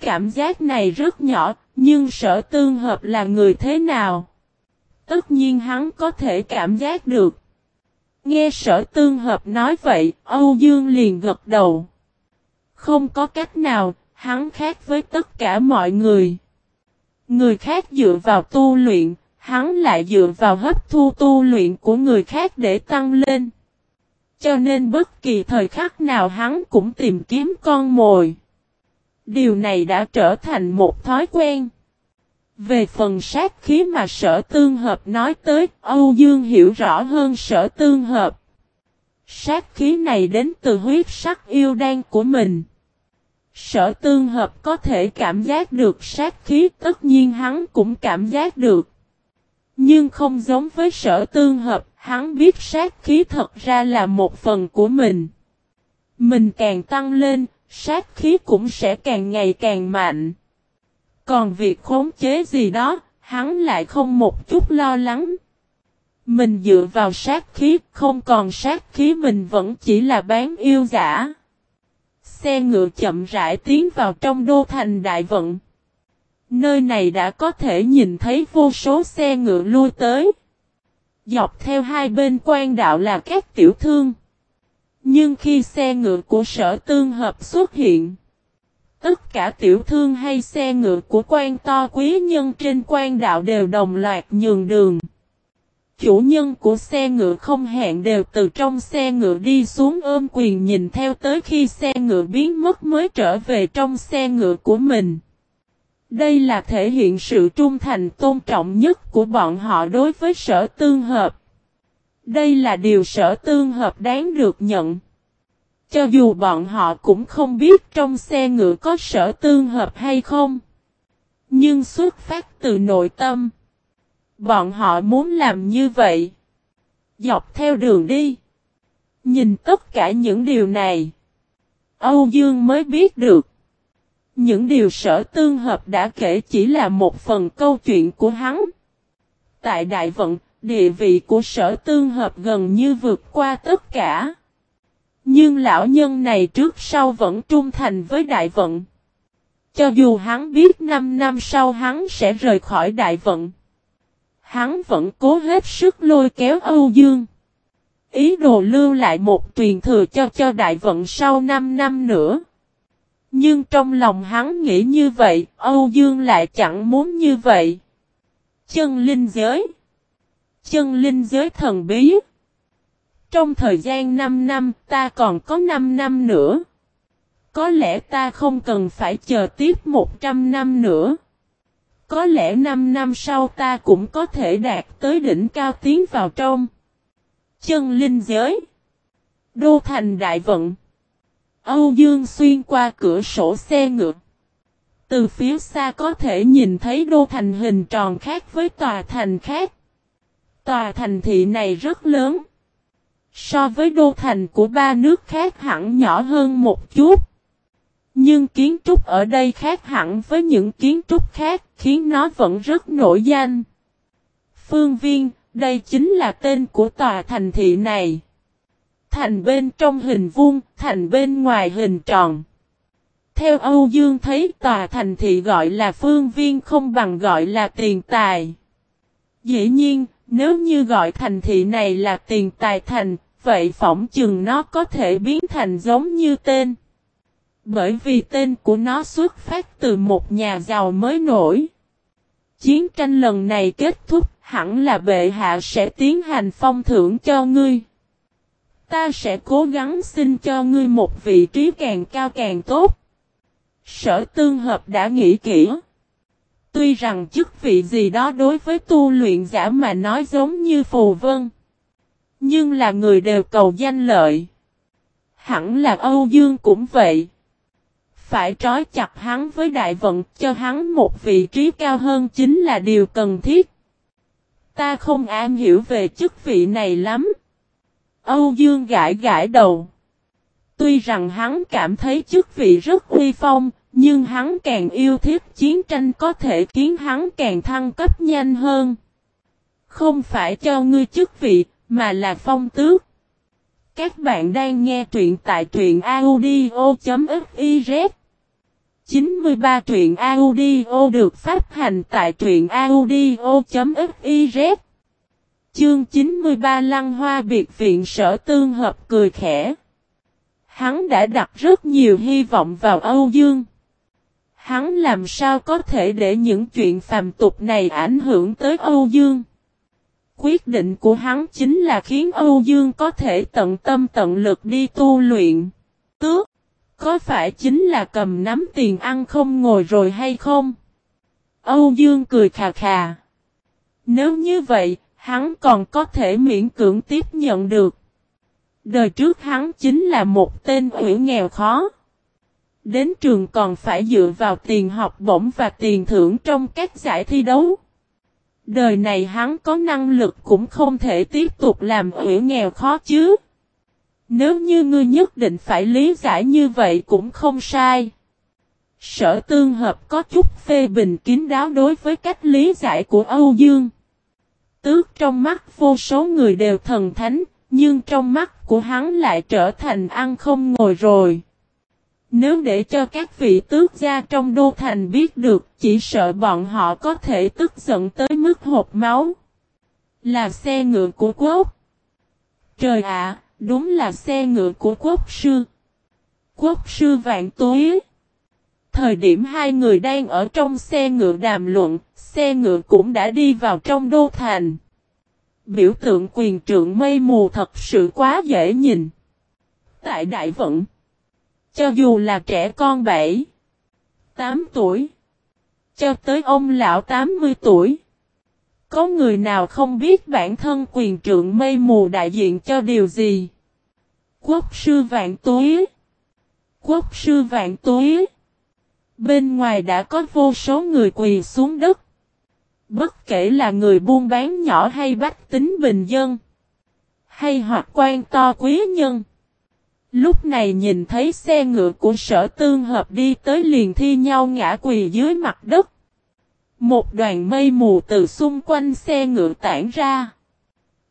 Cảm giác này rất nhỏ, nhưng sở tương hợp là người thế nào? Tất nhiên hắn có thể cảm giác được. Nghe sở tương hợp nói vậy, Âu Dương liền gật đầu. Không có cách nào, hắn khác với tất cả mọi người. Người khác dựa vào tu luyện, hắn lại dựa vào hấp thu tu luyện của người khác để tăng lên. Cho nên bất kỳ thời khắc nào hắn cũng tìm kiếm con mồi. Điều này đã trở thành một thói quen. Về phần sát khí mà sở tương hợp nói tới, Âu Dương hiểu rõ hơn sở tương hợp. Sát khí này đến từ huyết sắc yêu đan của mình. Sở tương hợp có thể cảm giác được sát khí tất nhiên hắn cũng cảm giác được. Nhưng không giống với sở tương hợp, hắn biết sát khí thật ra là một phần của mình. Mình càng tăng lên, sát khí cũng sẽ càng ngày càng mạnh. Còn việc khống chế gì đó, hắn lại không một chút lo lắng. Mình dựa vào sát khí, không còn sát khí mình vẫn chỉ là bán yêu giả. Xe ngựa chậm rãi tiến vào trong đô thành đại vận. Nơi này đã có thể nhìn thấy vô số xe ngựa lui tới. Dọc theo hai bên quan đạo là các tiểu thương. Nhưng khi xe ngựa của sở tương hợp xuất hiện, tất cả tiểu thương hay xe ngựa của quan to quý nhân trên quan đạo đều đồng loạt nhường đường. Chủ nhân của xe ngựa không hẹn đều từ trong xe ngựa đi xuống ôm quyền nhìn theo tới khi xe ngựa biến mất mới trở về trong xe ngựa của mình. Đây là thể hiện sự trung thành tôn trọng nhất của bọn họ đối với sở tương hợp. Đây là điều sở tương hợp đáng được nhận. Cho dù bọn họ cũng không biết trong xe ngựa có sở tương hợp hay không. Nhưng xuất phát từ nội tâm. Bọn họ muốn làm như vậy. Dọc theo đường đi. Nhìn tất cả những điều này. Âu Dương mới biết được. Những điều sở tương hợp đã kể chỉ là một phần câu chuyện của hắn. Tại Đại Vận, địa vị của sở tương hợp gần như vượt qua tất cả. Nhưng lão nhân này trước sau vẫn trung thành với Đại Vận. Cho dù hắn biết 5 năm sau hắn sẽ rời khỏi Đại Vận. Hắn vẫn cố hết sức lôi kéo Âu Dương. Ý đồ lưu lại một truyền thừa cho cho Đại Vận sau 5 năm nữa. Nhưng trong lòng hắn nghĩ như vậy, Âu Dương lại chẳng muốn như vậy. Chân linh giới Chân linh giới thần bí trong thời gian 5 năm, ta còn có 5 năm nữa. Có lẽ ta không cần phải chờ tiếp 100 năm nữa. Có lẽ 5 năm sau ta cũng có thể đạt tới đỉnh cao tiến vào trong. Chân linh giới Đô thành đại vận Âu Dương xuyên qua cửa sổ xe ngược Từ phía xa có thể nhìn thấy đô thành hình tròn khác với tòa thành khác. Tòa thành thị này rất lớn. So với đô thành của ba nước khác hẳn nhỏ hơn một chút. Nhưng kiến trúc ở đây khác hẳn với những kiến trúc khác khiến nó vẫn rất nổi danh. Phương Viên, đây chính là tên của tòa thành thị này thành bên trong hình vuông, thành bên ngoài hình tròn. Theo Âu Dương thấy tòa thành thị gọi là phương viên không bằng gọi là tiền tài. Dĩ nhiên, nếu như gọi thành thị này là tiền tài thành, vậy phỏng chừng nó có thể biến thành giống như tên. Bởi vì tên của nó xuất phát từ một nhà giàu mới nổi. Chiến tranh lần này kết thúc, hẳn là bệ hạ sẽ tiến hành phong thưởng cho ngươi. Ta sẽ cố gắng xin cho ngươi một vị trí càng cao càng tốt. Sở tương hợp đã nghĩ kỹ. Tuy rằng chức vị gì đó đối với tu luyện giả mà nói giống như phù vân. Nhưng là người đều cầu danh lợi. Hẳn là Âu Dương cũng vậy. Phải trói chặt hắn với đại vận cho hắn một vị trí cao hơn chính là điều cần thiết. Ta không am hiểu về chức vị này lắm. Âu Dương gãi gãi đầu. Tuy rằng hắn cảm thấy chức vị rất uy phong, nhưng hắn càng yêu thích chiến tranh có thể khiến hắn càng thăng cấp nhanh hơn. Không phải cho ngươi chức vị, mà là phong tước. Các bạn đang nghe truyện tại truyện audio.fiz 93 truyện audio được phát hành tại truyện audio.fiz Chương 93 Lăng Hoa Biệt Viện Sở Tương Hợp cười khẽ. Hắn đã đặt rất nhiều hy vọng vào Âu Dương. Hắn làm sao có thể để những chuyện phàm tục này ảnh hưởng tới Âu Dương. Quyết định của hắn chính là khiến Âu Dương có thể tận tâm tận lực đi tu luyện. Tước, có phải chính là cầm nắm tiền ăn không ngồi rồi hay không? Âu Dương cười khà khà. Nếu như vậy, hắn còn có thể miễn cưỡng tiếp nhận được. Đời trước hắn chính là một tên ủy nghèo khó. Đến trường còn phải dựa vào tiền học bổng và tiền thưởng trong các giải thi đấu. Đời này hắn có năng lực cũng không thể tiếp tục làm ủy nghèo khó chứ. Nếu như ngươi nhất định phải lý giải như vậy cũng không sai. Sở tương hợp có chút phê bình kín đáo đối với cách lý giải của Âu Dương. Tước trong mắt vô số người đều thần thánh, nhưng trong mắt của hắn lại trở thành ăn không ngồi rồi. Nếu để cho các vị tước gia trong đô thành biết được, chỉ sợ bọn họ có thể tức giận tới mức hộp máu. Là xe ngựa của quốc. Trời ạ, đúng là xe ngựa của quốc sư. Quốc sư vạn túi. Thời điểm hai người đang ở trong xe ngựa đàm luận, xe ngựa cũng đã đi vào trong đô thành. Biểu tượng quyền trượng mây mù thật sự quá dễ nhìn. Tại Đại Vận, cho dù là trẻ con 7, 8 tuổi, cho tới ông lão 80 tuổi, có người nào không biết bản thân quyền trượng mây mù đại diện cho điều gì? Quốc sư vạn túi Quốc sư vạn túi Bên ngoài đã có vô số người quỳ xuống đất. Bất kể là người buôn bán nhỏ hay bách tính bình dân. Hay hoặc quan to quý nhân. Lúc này nhìn thấy xe ngựa của sở tương hợp đi tới liền thi nhau ngã quỳ dưới mặt đất. Một đoàn mây mù từ xung quanh xe ngựa tản ra.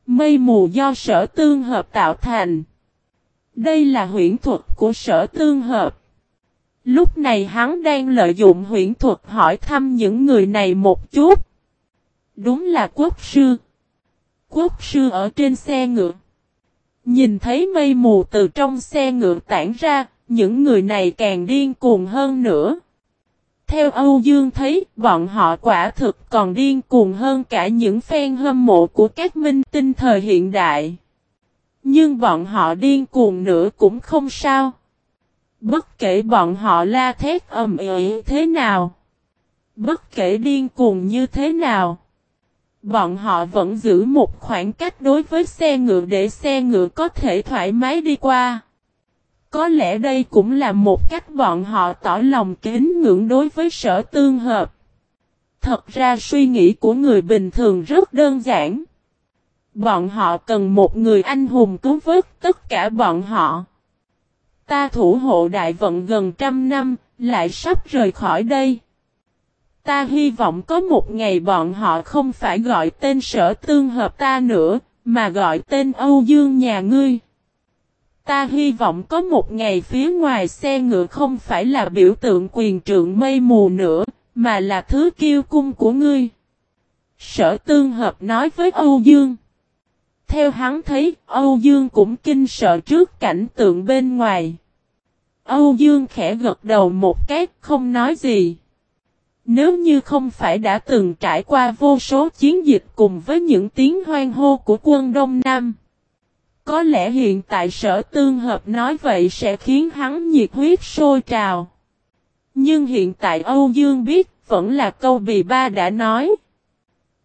Mây mù do sở tương hợp tạo thành. Đây là huyễn thuật của sở tương hợp. Lúc này hắn đang lợi dụng huyễn thuật hỏi thăm những người này một chút. Đúng là quốc sư. Quốc sư ở trên xe ngựa. Nhìn thấy mây mù từ trong xe ngựa tản ra, những người này càng điên cuồng hơn nữa. Theo Âu Dương thấy, bọn họ quả thực còn điên cuồng hơn cả những fan hâm mộ của các minh tinh thời hiện đại. Nhưng bọn họ điên cuồng nữa cũng không sao. Bất kể bọn họ la thét ầm ĩ thế nào. Bất kể điên cuồng như thế nào. Bọn họ vẫn giữ một khoảng cách đối với xe ngựa để xe ngựa có thể thoải mái đi qua. Có lẽ đây cũng là một cách bọn họ tỏ lòng kính ngưỡng đối với sở tương hợp. Thật ra suy nghĩ của người bình thường rất đơn giản. Bọn họ cần một người anh hùng cứu vớt tất cả bọn họ. Ta thủ hộ đại vận gần trăm năm, lại sắp rời khỏi đây. Ta hy vọng có một ngày bọn họ không phải gọi tên sở tương hợp ta nữa, mà gọi tên Âu Dương nhà ngươi. Ta hy vọng có một ngày phía ngoài xe ngựa không phải là biểu tượng quyền trượng mây mù nữa, mà là thứ kiêu cung của ngươi. Sở tương hợp nói với Âu Dương. Theo hắn thấy, Âu Dương cũng kinh sợ trước cảnh tượng bên ngoài. Âu Dương khẽ gật đầu một cái, không nói gì. Nếu như không phải đã từng trải qua vô số chiến dịch cùng với những tiếng hoang hô của quân Đông Nam. Có lẽ hiện tại sở tương hợp nói vậy sẽ khiến hắn nhiệt huyết sôi trào. Nhưng hiện tại Âu Dương biết vẫn là câu bì ba đã nói.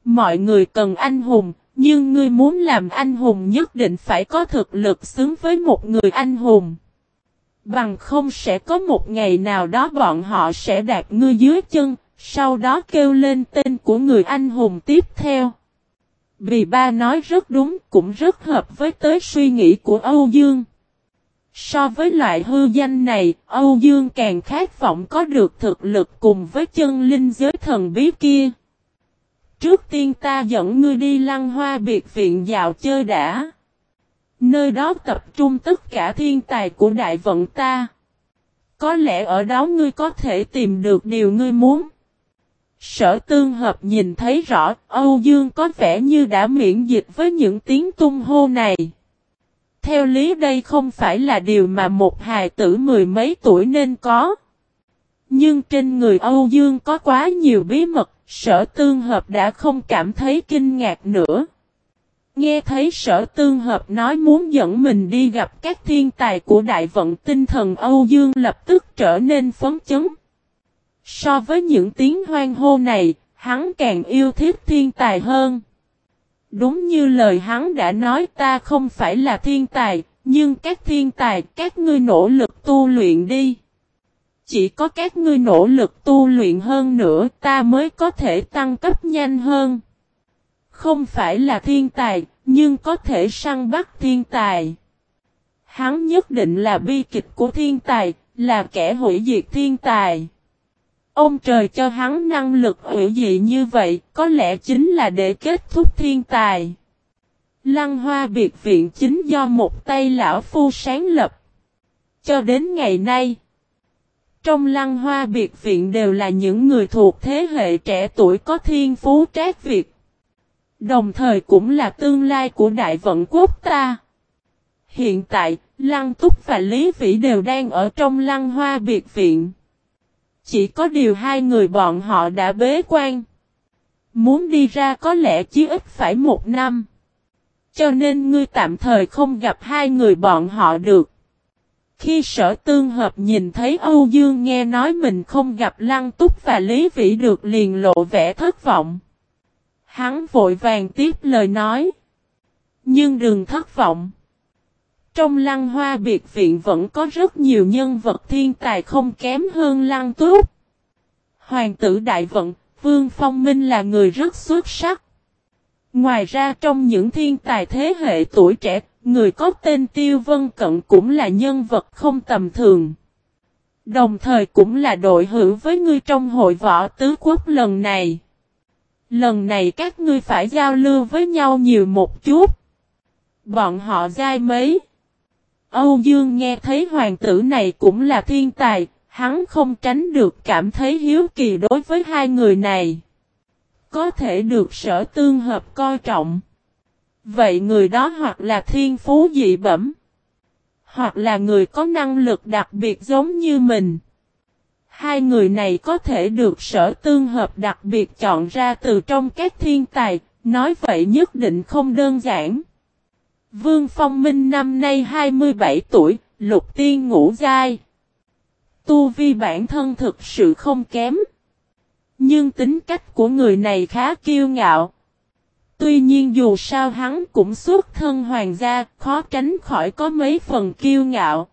Mọi người cần anh hùng, nhưng ngươi muốn làm anh hùng nhất định phải có thực lực xứng với một người anh hùng. Bằng không sẽ có một ngày nào đó bọn họ sẽ đạt ngươi dưới chân, sau đó kêu lên tên của người anh hùng tiếp theo. Vì ba nói rất đúng cũng rất hợp với tới suy nghĩ của Âu Dương. So với loại hư danh này, Âu Dương càng khát vọng có được thực lực cùng với chân linh giới thần bí kia. Trước tiên ta dẫn ngươi đi lăng hoa biệt viện dạo chơi đã. Nơi đó tập trung tất cả thiên tài của đại vận ta. Có lẽ ở đó ngươi có thể tìm được điều ngươi muốn. Sở tương hợp nhìn thấy rõ Âu Dương có vẻ như đã miễn dịch với những tiếng tung hô này. Theo lý đây không phải là điều mà một hài tử mười mấy tuổi nên có. Nhưng trên người Âu Dương có quá nhiều bí mật, sở tương hợp đã không cảm thấy kinh ngạc nữa. Nghe thấy sở tương hợp nói muốn dẫn mình đi gặp các thiên tài của đại vận tinh thần Âu Dương lập tức trở nên phấn chấn. So với những tiếng hoang hô này, hắn càng yêu thích thiên tài hơn. Đúng như lời hắn đã nói ta không phải là thiên tài, nhưng các thiên tài các ngươi nỗ lực tu luyện đi. Chỉ có các ngươi nỗ lực tu luyện hơn nữa ta mới có thể tăng cấp nhanh hơn. Không phải là thiên tài, nhưng có thể săn bắt thiên tài. Hắn nhất định là bi kịch của thiên tài, là kẻ hủy diệt thiên tài. Ông trời cho hắn năng lực hữu dị như vậy, có lẽ chính là để kết thúc thiên tài. Lăng hoa biệt viện chính do một tay lão phu sáng lập. Cho đến ngày nay, trong lăng hoa biệt viện đều là những người thuộc thế hệ trẻ tuổi có thiên phú trác việt. Đồng thời cũng là tương lai của đại vận quốc ta. Hiện tại, Lăng Túc và Lý Vĩ đều đang ở trong lăng hoa biệt viện. Chỉ có điều hai người bọn họ đã bế quan. Muốn đi ra có lẽ chỉ ít phải một năm. Cho nên ngươi tạm thời không gặp hai người bọn họ được. Khi sở tương hợp nhìn thấy Âu Dương nghe nói mình không gặp Lăng Túc và Lý Vĩ được liền lộ vẻ thất vọng. Hắn vội vàng tiếp lời nói. Nhưng đừng thất vọng. Trong lăng hoa biệt viện vẫn có rất nhiều nhân vật thiên tài không kém hơn lăng túc. Hoàng tử Đại Vận, Vương Phong Minh là người rất xuất sắc. Ngoài ra trong những thiên tài thế hệ tuổi trẻ, người có tên Tiêu Vân Cận cũng là nhân vật không tầm thường. Đồng thời cũng là đội hữu với ngươi trong hội võ tứ quốc lần này. Lần này các ngươi phải giao lưu với nhau nhiều một chút. Bọn họ dai mấy. Âu Dương nghe thấy hoàng tử này cũng là thiên tài, hắn không tránh được cảm thấy hiếu kỳ đối với hai người này. Có thể được sở tương hợp coi trọng. Vậy người đó hoặc là thiên phú dị bẩm, hoặc là người có năng lực đặc biệt giống như mình. Hai người này có thể được sở tương hợp đặc biệt chọn ra từ trong các thiên tài, nói vậy nhất định không đơn giản. Vương Phong Minh năm nay 27 tuổi, lục tiên ngũ giai. Tu vi bản thân thực sự không kém. Nhưng tính cách của người này khá kiêu ngạo. Tuy nhiên dù sao hắn cũng xuất thân hoàng gia, khó tránh khỏi có mấy phần kiêu ngạo.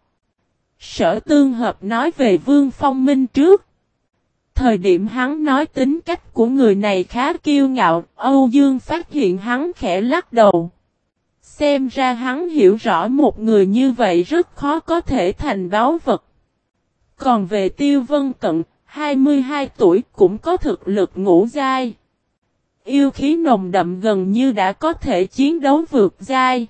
Sở tương hợp nói về Vương Phong Minh trước. Thời điểm hắn nói tính cách của người này khá kiêu ngạo, Âu Dương phát hiện hắn khẽ lắc đầu. Xem ra hắn hiểu rõ một người như vậy rất khó có thể thành báo vật. Còn về Tiêu Vân Cận, 22 tuổi cũng có thực lực ngũ dai. Yêu khí nồng đậm gần như đã có thể chiến đấu vượt giai.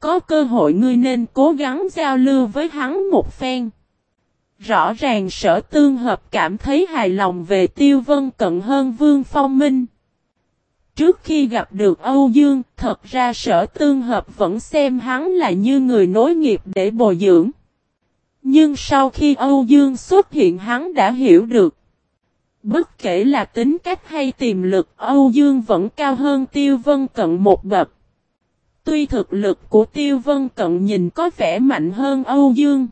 Có cơ hội ngươi nên cố gắng giao lưu với hắn một phen. Rõ ràng sở tương hợp cảm thấy hài lòng về tiêu vân cận hơn Vương Phong Minh. Trước khi gặp được Âu Dương, thật ra sở tương hợp vẫn xem hắn là như người nối nghiệp để bồi dưỡng. Nhưng sau khi Âu Dương xuất hiện hắn đã hiểu được. Bất kể là tính cách hay tiềm lực Âu Dương vẫn cao hơn Tiêu Vân Cận một bậc. Tuy thực lực của Tiêu Vân Cận nhìn có vẻ mạnh hơn Âu Dương.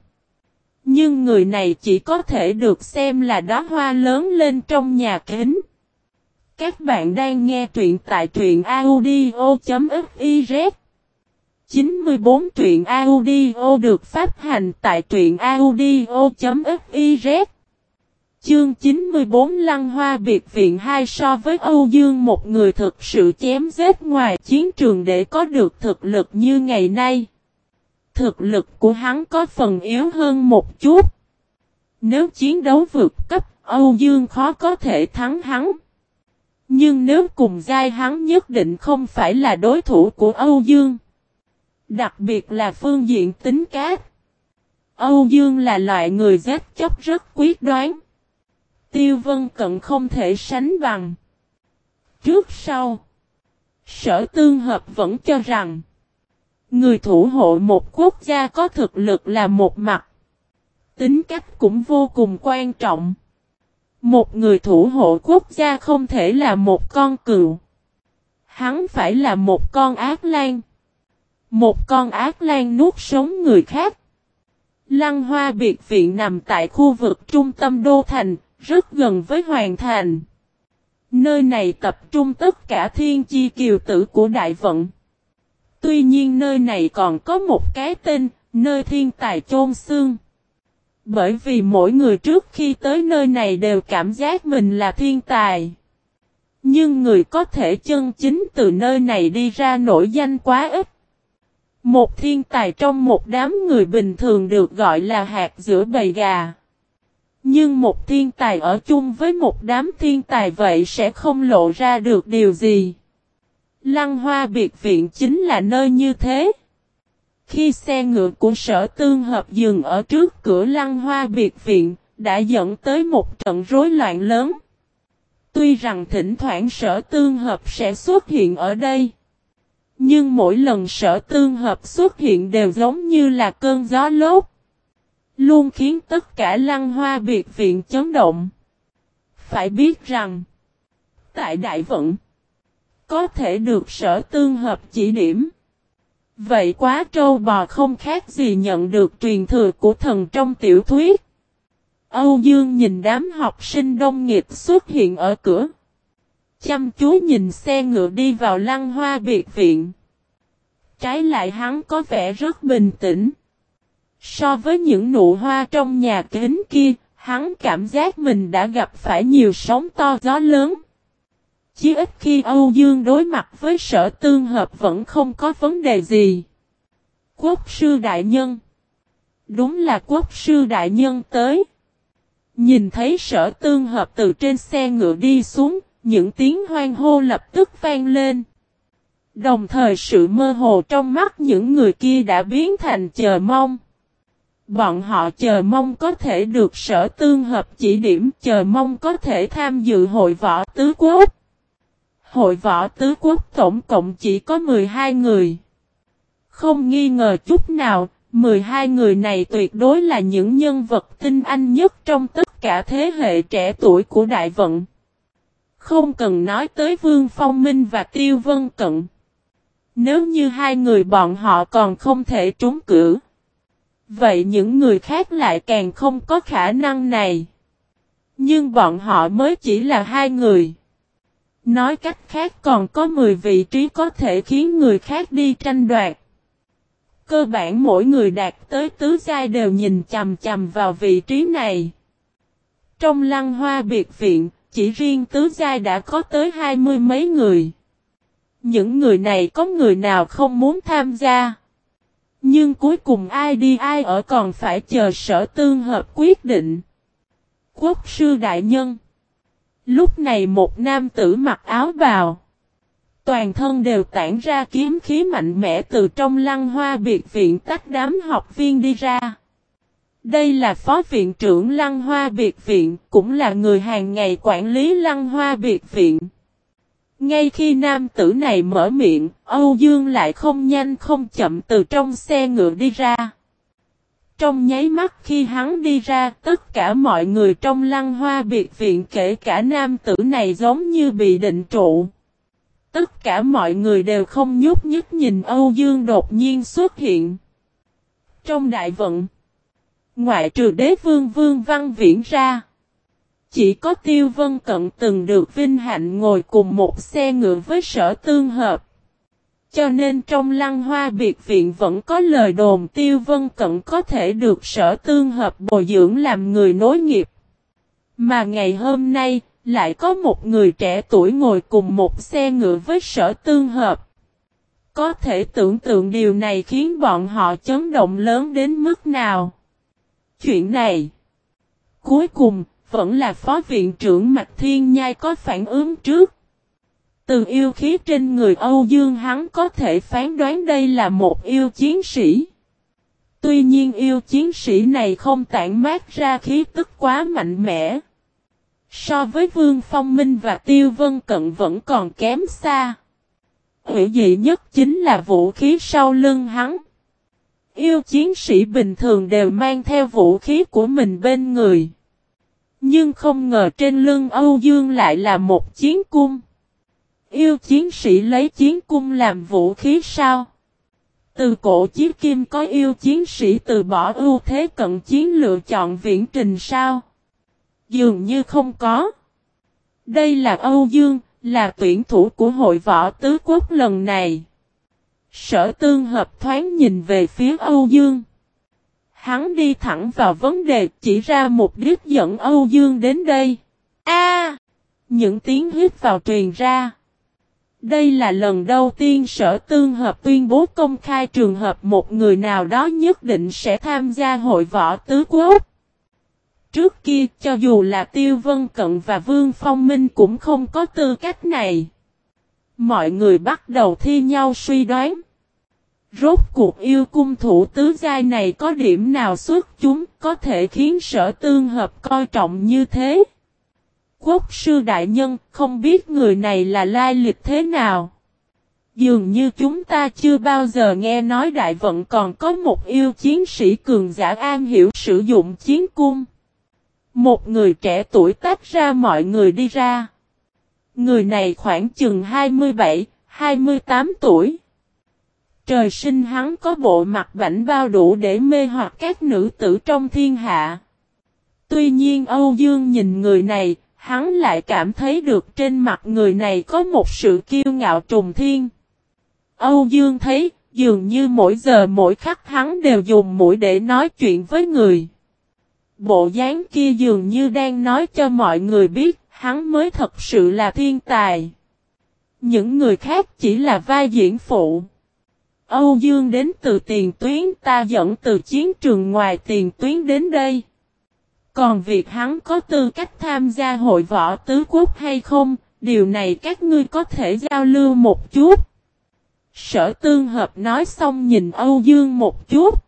Nhưng người này chỉ có thể được xem là đóa hoa lớn lên trong nhà kính. Các bạn đang nghe truyện tại truyện audio.fiz 94 truyện audio được phát hành tại truyện audio.fiz Chương 94 Lăng Hoa Biệt Viện 2 so với Âu Dương một người thực sự chém giết ngoài chiến trường để có được thực lực như ngày nay. Thực lực của hắn có phần yếu hơn một chút. Nếu chiến đấu vượt cấp, Âu Dương khó có thể thắng hắn. Nhưng nếu cùng giai hắn nhất định không phải là đối thủ của Âu Dương. Đặc biệt là phương diện tính cát. Âu Dương là loại người giết chóc rất quyết đoán. Tiêu Vân Cận không thể sánh bằng. Trước sau, Sở Tương Hợp vẫn cho rằng, người thủ hộ một quốc gia có thực lực là một mặt. Tính cách cũng vô cùng quan trọng. Một người thủ hộ quốc gia không thể là một con cừu. Hắn phải là một con ác lan. Một con ác lan nuốt sống người khác. Lăng hoa biệt viện nằm tại khu vực trung tâm đô thành, rất gần với hoàn thành. Nơi này tập trung tất cả thiên chi kiều tử của đại vận. Tuy nhiên nơi này còn có một cái tên, nơi thiên tài chôn xương. Bởi vì mỗi người trước khi tới nơi này đều cảm giác mình là thiên tài. Nhưng người có thể chân chính từ nơi này đi ra nổi danh quá ít. Một thiên tài trong một đám người bình thường được gọi là hạt giữa bầy gà. Nhưng một thiên tài ở chung với một đám thiên tài vậy sẽ không lộ ra được điều gì. Lăng hoa biệt viện chính là nơi như thế. Khi xe ngựa của sở tương hợp dừng ở trước cửa lăng hoa biệt viện, đã dẫn tới một trận rối loạn lớn. Tuy rằng thỉnh thoảng sở tương hợp sẽ xuất hiện ở đây. Nhưng mỗi lần sở tương hợp xuất hiện đều giống như là cơn gió lốt. Luôn khiến tất cả lăng hoa biệt viện chấn động. Phải biết rằng, tại Đại Vận, có thể được sở tương hợp chỉ điểm. Vậy quá trâu bò không khác gì nhận được truyền thừa của thần trong tiểu thuyết. Âu Dương nhìn đám học sinh đông nghiệp xuất hiện ở cửa. Chăm chú nhìn xe ngựa đi vào lăng hoa biệt viện. Trái lại hắn có vẻ rất bình tĩnh. So với những nụ hoa trong nhà kính kia, hắn cảm giác mình đã gặp phải nhiều sóng to gió lớn. Chí ít khi Âu Dương đối mặt với sở tương hợp vẫn không có vấn đề gì. Quốc sư đại nhân Đúng là quốc sư đại nhân tới. Nhìn thấy sở tương hợp từ trên xe ngựa đi xuống, những tiếng hoang hô lập tức vang lên. Đồng thời sự mơ hồ trong mắt những người kia đã biến thành chờ mong. Bọn họ chờ mong có thể được sở tương hợp chỉ điểm chờ mong có thể tham dự hội võ tứ quốc. Hội võ tứ quốc tổng cộng chỉ có 12 người. Không nghi ngờ chút nào, 12 người này tuyệt đối là những nhân vật tinh anh nhất trong tất cả thế hệ trẻ tuổi của Đại Vận. Không cần nói tới Vương Phong Minh và Tiêu Vân Cận. Nếu như hai người bọn họ còn không thể trúng cử. Vậy những người khác lại càng không có khả năng này. Nhưng bọn họ mới chỉ là hai người. Nói cách khác còn có 10 vị trí có thể khiến người khác đi tranh đoạt. Cơ bản mỗi người đạt tới tứ giai đều nhìn chầm chầm vào vị trí này. Trong lăng hoa biệt viện, chỉ riêng tứ giai đã có tới hai mươi mấy người. Những người này có người nào không muốn tham gia. Nhưng cuối cùng ai đi ai ở còn phải chờ sở tương hợp quyết định. Quốc sư đại nhân. Lúc này một nam tử mặc áo bào. Toàn thân đều tản ra kiếm khí mạnh mẽ từ trong lăng hoa biệt viện tách đám học viên đi ra. Đây là phó viện trưởng lăng hoa biệt viện, cũng là người hàng ngày quản lý lăng hoa biệt viện. Ngay khi nam tử này mở miệng, Âu Dương lại không nhanh không chậm từ trong xe ngựa đi ra. Trong nháy mắt khi hắn đi ra, tất cả mọi người trong lăng hoa biệt viện kể cả nam tử này giống như bị định trụ. Tất cả mọi người đều không nhúc nhích nhìn Âu Dương đột nhiên xuất hiện. Trong đại vận, ngoại trừ đế vương vương văn viễn ra, chỉ có tiêu vân cận từng được vinh hạnh ngồi cùng một xe ngựa với sở tương hợp. Cho nên trong lăng hoa biệt viện vẫn có lời đồn tiêu vân cận có thể được sở tương hợp bồi dưỡng làm người nối nghiệp. Mà ngày hôm nay, lại có một người trẻ tuổi ngồi cùng một xe ngựa với sở tương hợp. Có thể tưởng tượng điều này khiến bọn họ chấn động lớn đến mức nào. Chuyện này, cuối cùng, vẫn là phó viện trưởng Mạch Thiên Nhai có phản ứng trước. Từ yêu khí trên người Âu Dương hắn có thể phán đoán đây là một yêu chiến sĩ. Tuy nhiên yêu chiến sĩ này không tản mát ra khí tức quá mạnh mẽ. So với Vương Phong Minh và Tiêu Vân Cận vẫn còn kém xa. Hữu dị nhất chính là vũ khí sau lưng hắn. Yêu chiến sĩ bình thường đều mang theo vũ khí của mình bên người. Nhưng không ngờ trên lưng Âu Dương lại là một chiến cung. Yêu chiến sĩ lấy chiến cung làm vũ khí sao? Từ cổ chiến kim có yêu chiến sĩ từ bỏ ưu thế cận chiến lựa chọn viễn trình sao? Dường như không có. Đây là Âu Dương, là tuyển thủ của hội võ tứ quốc lần này. Sở tương hợp thoáng nhìn về phía Âu Dương. Hắn đi thẳng vào vấn đề chỉ ra mục đích dẫn Âu Dương đến đây. A! những tiếng hít vào truyền ra. Đây là lần đầu tiên sở tương hợp tuyên bố công khai trường hợp một người nào đó nhất định sẽ tham gia hội võ tứ quốc. Trước kia, cho dù là Tiêu Vân Cận và Vương Phong Minh cũng không có tư cách này. Mọi người bắt đầu thi nhau suy đoán. Rốt cuộc yêu cung thủ tứ giai này có điểm nào xuất chúng có thể khiến sở tương hợp coi trọng như thế? Quốc sư đại nhân không biết người này là lai lịch thế nào. Dường như chúng ta chưa bao giờ nghe nói đại vận còn có một yêu chiến sĩ cường giả an hiểu sử dụng chiến cung. Một người trẻ tuổi tách ra mọi người đi ra. Người này khoảng chừng 27, 28 tuổi. Trời sinh hắn có bộ mặt bảnh bao đủ để mê hoặc các nữ tử trong thiên hạ. Tuy nhiên Âu Dương nhìn người này, hắn lại cảm thấy được trên mặt người này có một sự kiêu ngạo trùng thiên. Âu Dương thấy, dường như mỗi giờ mỗi khắc hắn đều dùng mũi để nói chuyện với người. Bộ dáng kia dường như đang nói cho mọi người biết, hắn mới thật sự là thiên tài. Những người khác chỉ là vai diễn phụ. Âu Dương đến từ tiền tuyến ta dẫn từ chiến trường ngoài tiền tuyến đến đây. Còn việc hắn có tư cách tham gia hội võ tứ quốc hay không, điều này các ngươi có thể giao lưu một chút. Sở tương hợp nói xong nhìn Âu Dương một chút.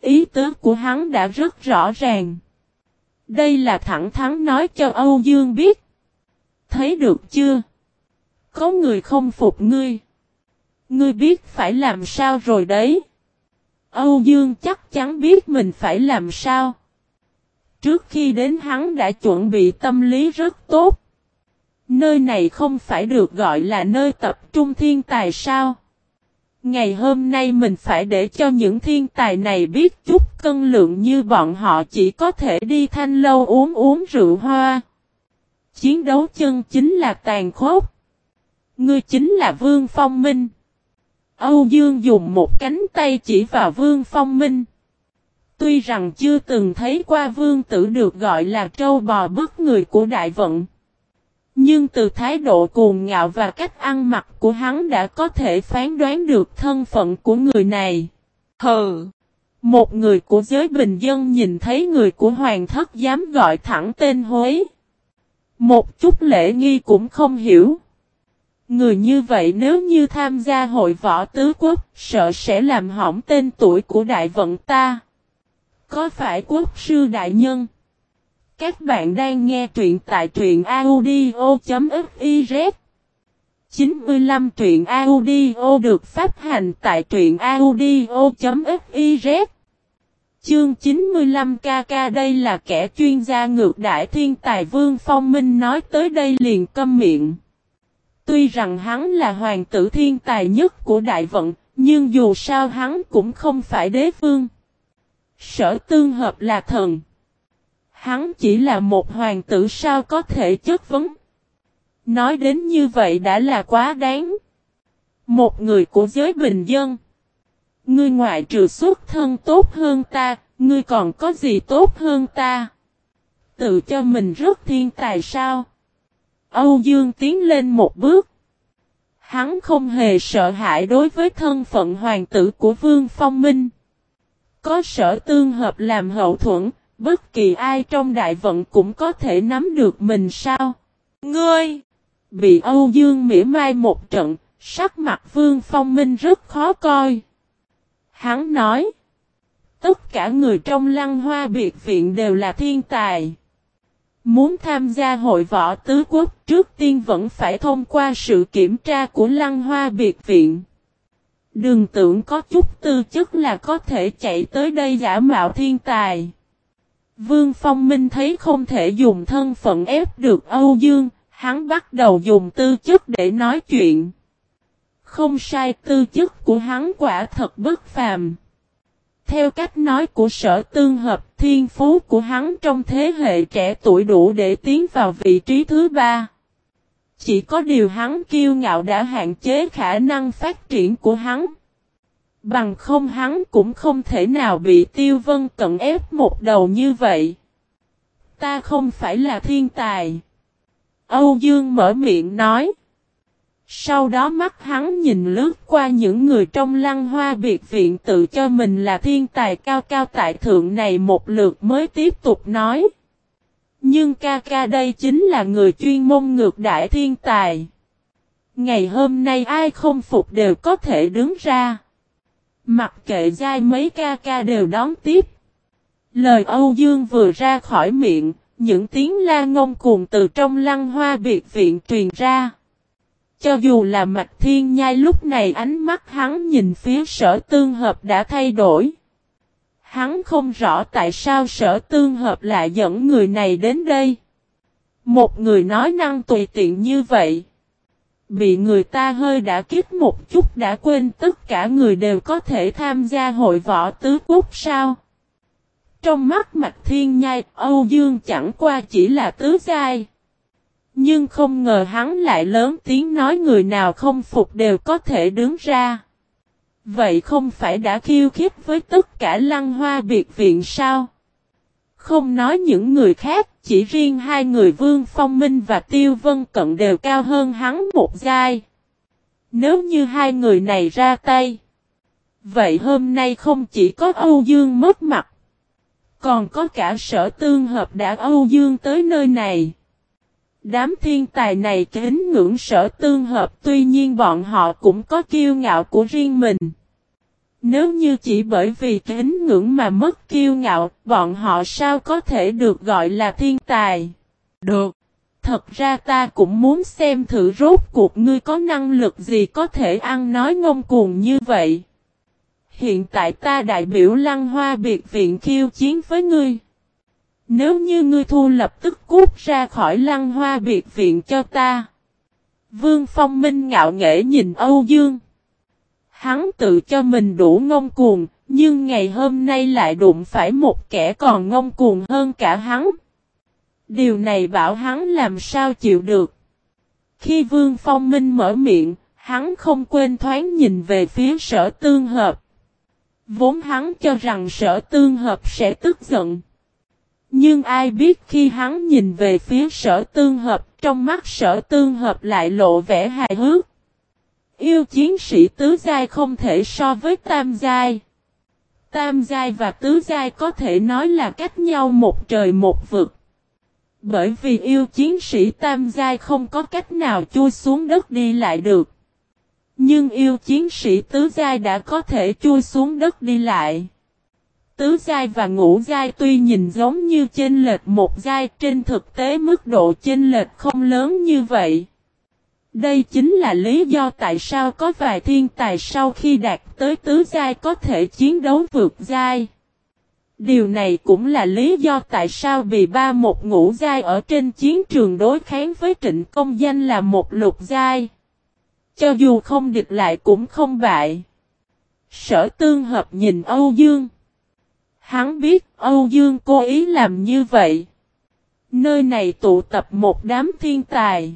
Ý tứ của hắn đã rất rõ ràng. Đây là thẳng thắn nói cho Âu Dương biết. Thấy được chưa? Có người không phục ngươi. Ngươi biết phải làm sao rồi đấy. Âu Dương chắc chắn biết mình phải làm sao. Trước khi đến hắn đã chuẩn bị tâm lý rất tốt. Nơi này không phải được gọi là nơi tập trung thiên tài sao? Ngày hôm nay mình phải để cho những thiên tài này biết chút cân lượng như bọn họ chỉ có thể đi thanh lâu uống uống rượu hoa. Chiến đấu chân chính là tàn khốc. Ngươi chính là Vương Phong Minh. Âu Dương dùng một cánh tay chỉ vào Vương Phong Minh. Tuy rằng chưa từng thấy qua vương tử được gọi là trâu bò bức người của đại vận. Nhưng từ thái độ cuồng ngạo và cách ăn mặc của hắn đã có thể phán đoán được thân phận của người này. Hừ! Một người của giới bình dân nhìn thấy người của hoàng thất dám gọi thẳng tên hối. Một chút lễ nghi cũng không hiểu. Người như vậy nếu như tham gia hội võ tứ quốc, sợ sẽ làm hỏng tên tuổi của đại vận ta. Có phải quốc sư đại nhân? Các bạn đang nghe truyện tại truyện audio.fiz 95 truyện audio được phát hành tại truyện audio.fiz Chương 95 KK đây là kẻ chuyên gia ngược đại thiên tài Vương Phong Minh nói tới đây liền câm miệng. Tuy rằng hắn là hoàng tử thiên tài nhất của đại vận, nhưng dù sao hắn cũng không phải đế vương. Sở tương hợp là thần. Hắn chỉ là một hoàng tử sao có thể chất vấn. Nói đến như vậy đã là quá đáng. Một người của giới bình dân. Ngươi ngoại trừ xuất thân tốt hơn ta, ngươi còn có gì tốt hơn ta? Tự cho mình rất thiên tài sao? Âu Dương tiến lên một bước. Hắn không hề sợ hãi đối với thân phận hoàng tử của Vương Phong Minh. Có sở tương hợp làm hậu thuẫn, bất kỳ ai trong đại vận cũng có thể nắm được mình sao? Ngươi! Bị Âu Dương mỉa mai một trận, sắc mặt Vương Phong Minh rất khó coi. Hắn nói. Tất cả người trong lăng hoa biệt viện đều là thiên tài. Muốn tham gia hội võ tứ quốc trước tiên vẫn phải thông qua sự kiểm tra của lăng hoa biệt viện. Đừng tưởng có chút tư chất là có thể chạy tới đây giả mạo thiên tài. Vương Phong Minh thấy không thể dùng thân phận ép được Âu Dương, hắn bắt đầu dùng tư chất để nói chuyện. Không sai tư chất của hắn quả thật bất phàm. Theo cách nói của sở tương hợp thiên phú của hắn trong thế hệ trẻ tuổi đủ để tiến vào vị trí thứ ba. Chỉ có điều hắn kiêu ngạo đã hạn chế khả năng phát triển của hắn. Bằng không hắn cũng không thể nào bị tiêu vân cận ép một đầu như vậy. Ta không phải là thiên tài. Âu Dương mở miệng nói. Sau đó mắt hắn nhìn lướt qua những người trong lăng hoa biệt viện tự cho mình là thiên tài cao cao tại thượng này một lượt mới tiếp tục nói. Nhưng ca ca đây chính là người chuyên môn ngược đại thiên tài. Ngày hôm nay ai không phục đều có thể đứng ra. Mặc kệ dai mấy ca ca đều đón tiếp. Lời Âu Dương vừa ra khỏi miệng, những tiếng la ngông cuồng từ trong lăng hoa biệt viện truyền ra. Cho dù là mạch thiên nhai lúc này ánh mắt hắn nhìn phía sở tương hợp đã thay đổi. Hắn không rõ tại sao sở tương hợp lại dẫn người này đến đây. Một người nói năng tùy tiện như vậy. Bị người ta hơi đã kích một chút đã quên tất cả người đều có thể tham gia hội võ tứ quốc sao. Trong mắt mạch thiên nhai, Âu Dương chẳng qua chỉ là tứ giai. Nhưng không ngờ hắn lại lớn tiếng nói người nào không phục đều có thể đứng ra. Vậy không phải đã khiêu khích với tất cả lăng hoa biệt viện sao? Không nói những người khác, chỉ riêng hai người Vương Phong Minh và Tiêu Vân Cận đều cao hơn hắn một giai. Nếu như hai người này ra tay, vậy hôm nay không chỉ có Âu Dương mất mặt, còn có cả sở tương hợp đã Âu Dương tới nơi này. Đám thiên tài này kính ngưỡng sở tương hợp tuy nhiên bọn họ cũng có kiêu ngạo của riêng mình. Nếu như chỉ bởi vì kính ngưỡng mà mất kiêu ngạo, bọn họ sao có thể được gọi là thiên tài? Được. Thật ra ta cũng muốn xem thử rốt cuộc ngươi có năng lực gì có thể ăn nói ngông cuồng như vậy. Hiện tại ta đại biểu lăng hoa biệt viện khiêu chiến với ngươi. Nếu như ngươi thu lập tức cút ra khỏi lăng hoa biệt viện cho ta. Vương Phong Minh ngạo nghễ nhìn Âu Dương. Hắn tự cho mình đủ ngông cuồng, nhưng ngày hôm nay lại đụng phải một kẻ còn ngông cuồng hơn cả hắn. Điều này bảo hắn làm sao chịu được. Khi Vương Phong Minh mở miệng, hắn không quên thoáng nhìn về phía sở tương hợp. Vốn hắn cho rằng sở tương hợp sẽ tức giận. Nhưng ai biết khi hắn nhìn về phía sở tương hợp, trong mắt sở tương hợp lại lộ vẻ hài hước. Yêu chiến sĩ tứ giai không thể so với tam giai. Tam giai và tứ giai có thể nói là cách nhau một trời một vực. Bởi vì yêu chiến sĩ tam giai không có cách nào chui xuống đất đi lại được. Nhưng yêu chiến sĩ tứ giai đã có thể chui xuống đất đi lại. Tứ giai và ngũ giai tuy nhìn giống như chênh lệch một giai, trên thực tế mức độ chênh lệch không lớn như vậy. Đây chính là lý do tại sao có vài thiên tài sau khi đạt tới tứ giai có thể chiến đấu vượt giai. Điều này cũng là lý do tại sao bị ba một ngũ giai ở trên chiến trường đối kháng với trịnh công danh là một lục giai. Cho dù không địch lại cũng không bại. Sở tương hợp nhìn Âu Dương. Hắn biết Âu Dương cố ý làm như vậy. Nơi này tụ tập một đám thiên tài.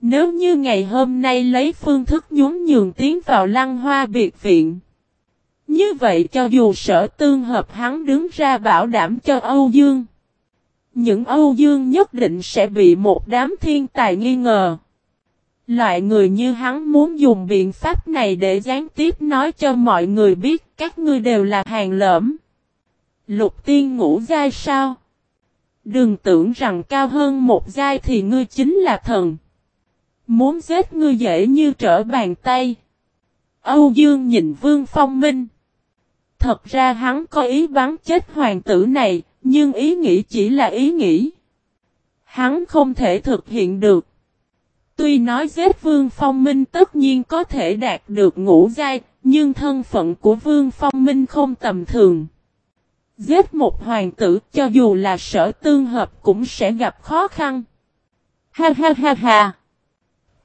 Nếu như ngày hôm nay lấy phương thức nhún nhường tiến vào lăng hoa biệt viện. Như vậy cho dù sở tương hợp hắn đứng ra bảo đảm cho Âu Dương. Những Âu Dương nhất định sẽ bị một đám thiên tài nghi ngờ. Loại người như hắn muốn dùng biện pháp này để gián tiếp nói cho mọi người biết các ngươi đều là hàng lỡm. Lục tiên ngũ giai sao? Đừng tưởng rằng cao hơn một giai thì ngươi chính là thần. Muốn giết ngươi dễ như trở bàn tay. Âu Dương nhìn Vương Phong Minh. Thật ra hắn có ý bắn chết hoàng tử này, nhưng ý nghĩ chỉ là ý nghĩ. Hắn không thể thực hiện được. Tuy nói giết Vương Phong Minh tất nhiên có thể đạt được ngũ giai, nhưng thân phận của Vương Phong Minh không tầm thường. Giết một hoàng tử, cho dù là sở tương hợp cũng sẽ gặp khó khăn. Ha ha ha ha.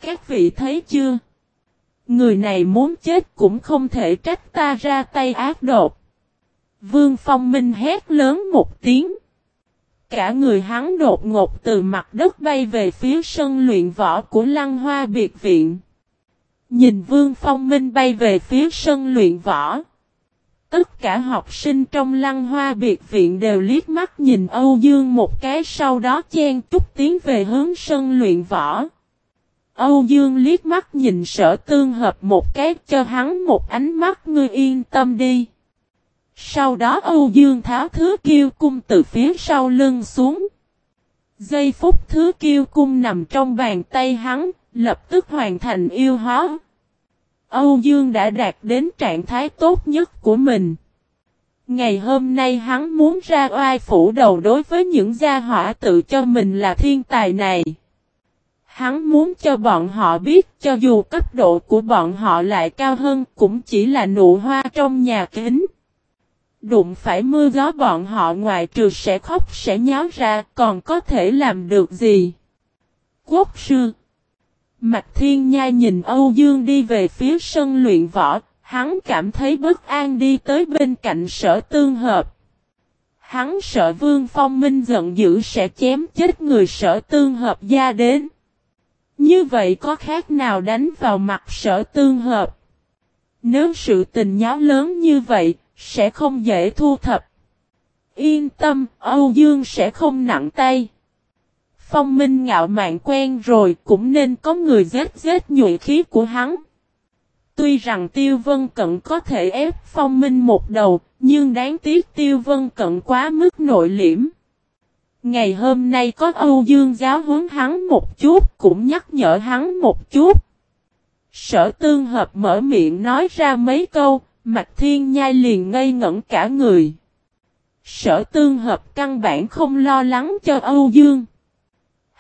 Các vị thấy chưa? Người này muốn chết cũng không thể trách ta ra tay ác độc. Vương Phong Minh hét lớn một tiếng. Cả người hắn đột ngột từ mặt đất bay về phía sân luyện võ của Lăng Hoa Biệt Viện. Nhìn Vương Phong Minh bay về phía sân luyện võ. Tất cả học sinh trong Lăng Hoa Biệt Viện đều liếc mắt nhìn Âu Dương một cái sau đó chen chút tiến về hướng sân luyện võ. Âu Dương liếc mắt nhìn sở tương hợp một cái cho hắn một ánh mắt ngươi yên tâm đi. Sau đó Âu Dương tháo thứ kiêu cung từ phía sau lưng xuống. Giây phút thứ kiêu cung nằm trong bàn tay hắn, lập tức hoàn thành yêu hóa. Âu Dương đã đạt đến trạng thái tốt nhất của mình. Ngày hôm nay hắn muốn ra oai phủ đầu đối với những gia hỏa tự cho mình là thiên tài này. Hắn muốn cho bọn họ biết cho dù cấp độ của bọn họ lại cao hơn cũng chỉ là nụ hoa trong nhà kính. Đụng phải mưa gió bọn họ ngoài trừ sẽ khóc sẽ nháo ra còn có thể làm được gì? Quốc sư Mạch Thiên Nha nhìn Âu Dương đi về phía sân luyện võ, hắn cảm thấy bất an đi tới bên cạnh sở tương hợp. Hắn sợ Vương Phong Minh giận dữ sẽ chém chết người sở tương hợp gia đến. Như vậy có khác nào đánh vào mặt sở tương hợp? Nếu sự tình nháo lớn như vậy, sẽ không dễ thu thập. Yên tâm, Âu Dương sẽ không nặng tay. Phong Minh ngạo mạn quen rồi cũng nên có người giết giết nhuệ khí của hắn. Tuy rằng Tiêu Vân Cận có thể ép Phong Minh một đầu, nhưng đáng tiếc Tiêu Vân Cận quá mức nội liễm. Ngày hôm nay có Âu Dương giáo huấn hắn một chút, cũng nhắc nhở hắn một chút. Sở tương hợp mở miệng nói ra mấy câu, Mạch Thiên Nhai liền ngây ngẩn cả người. Sở tương hợp căn bản không lo lắng cho Âu Dương.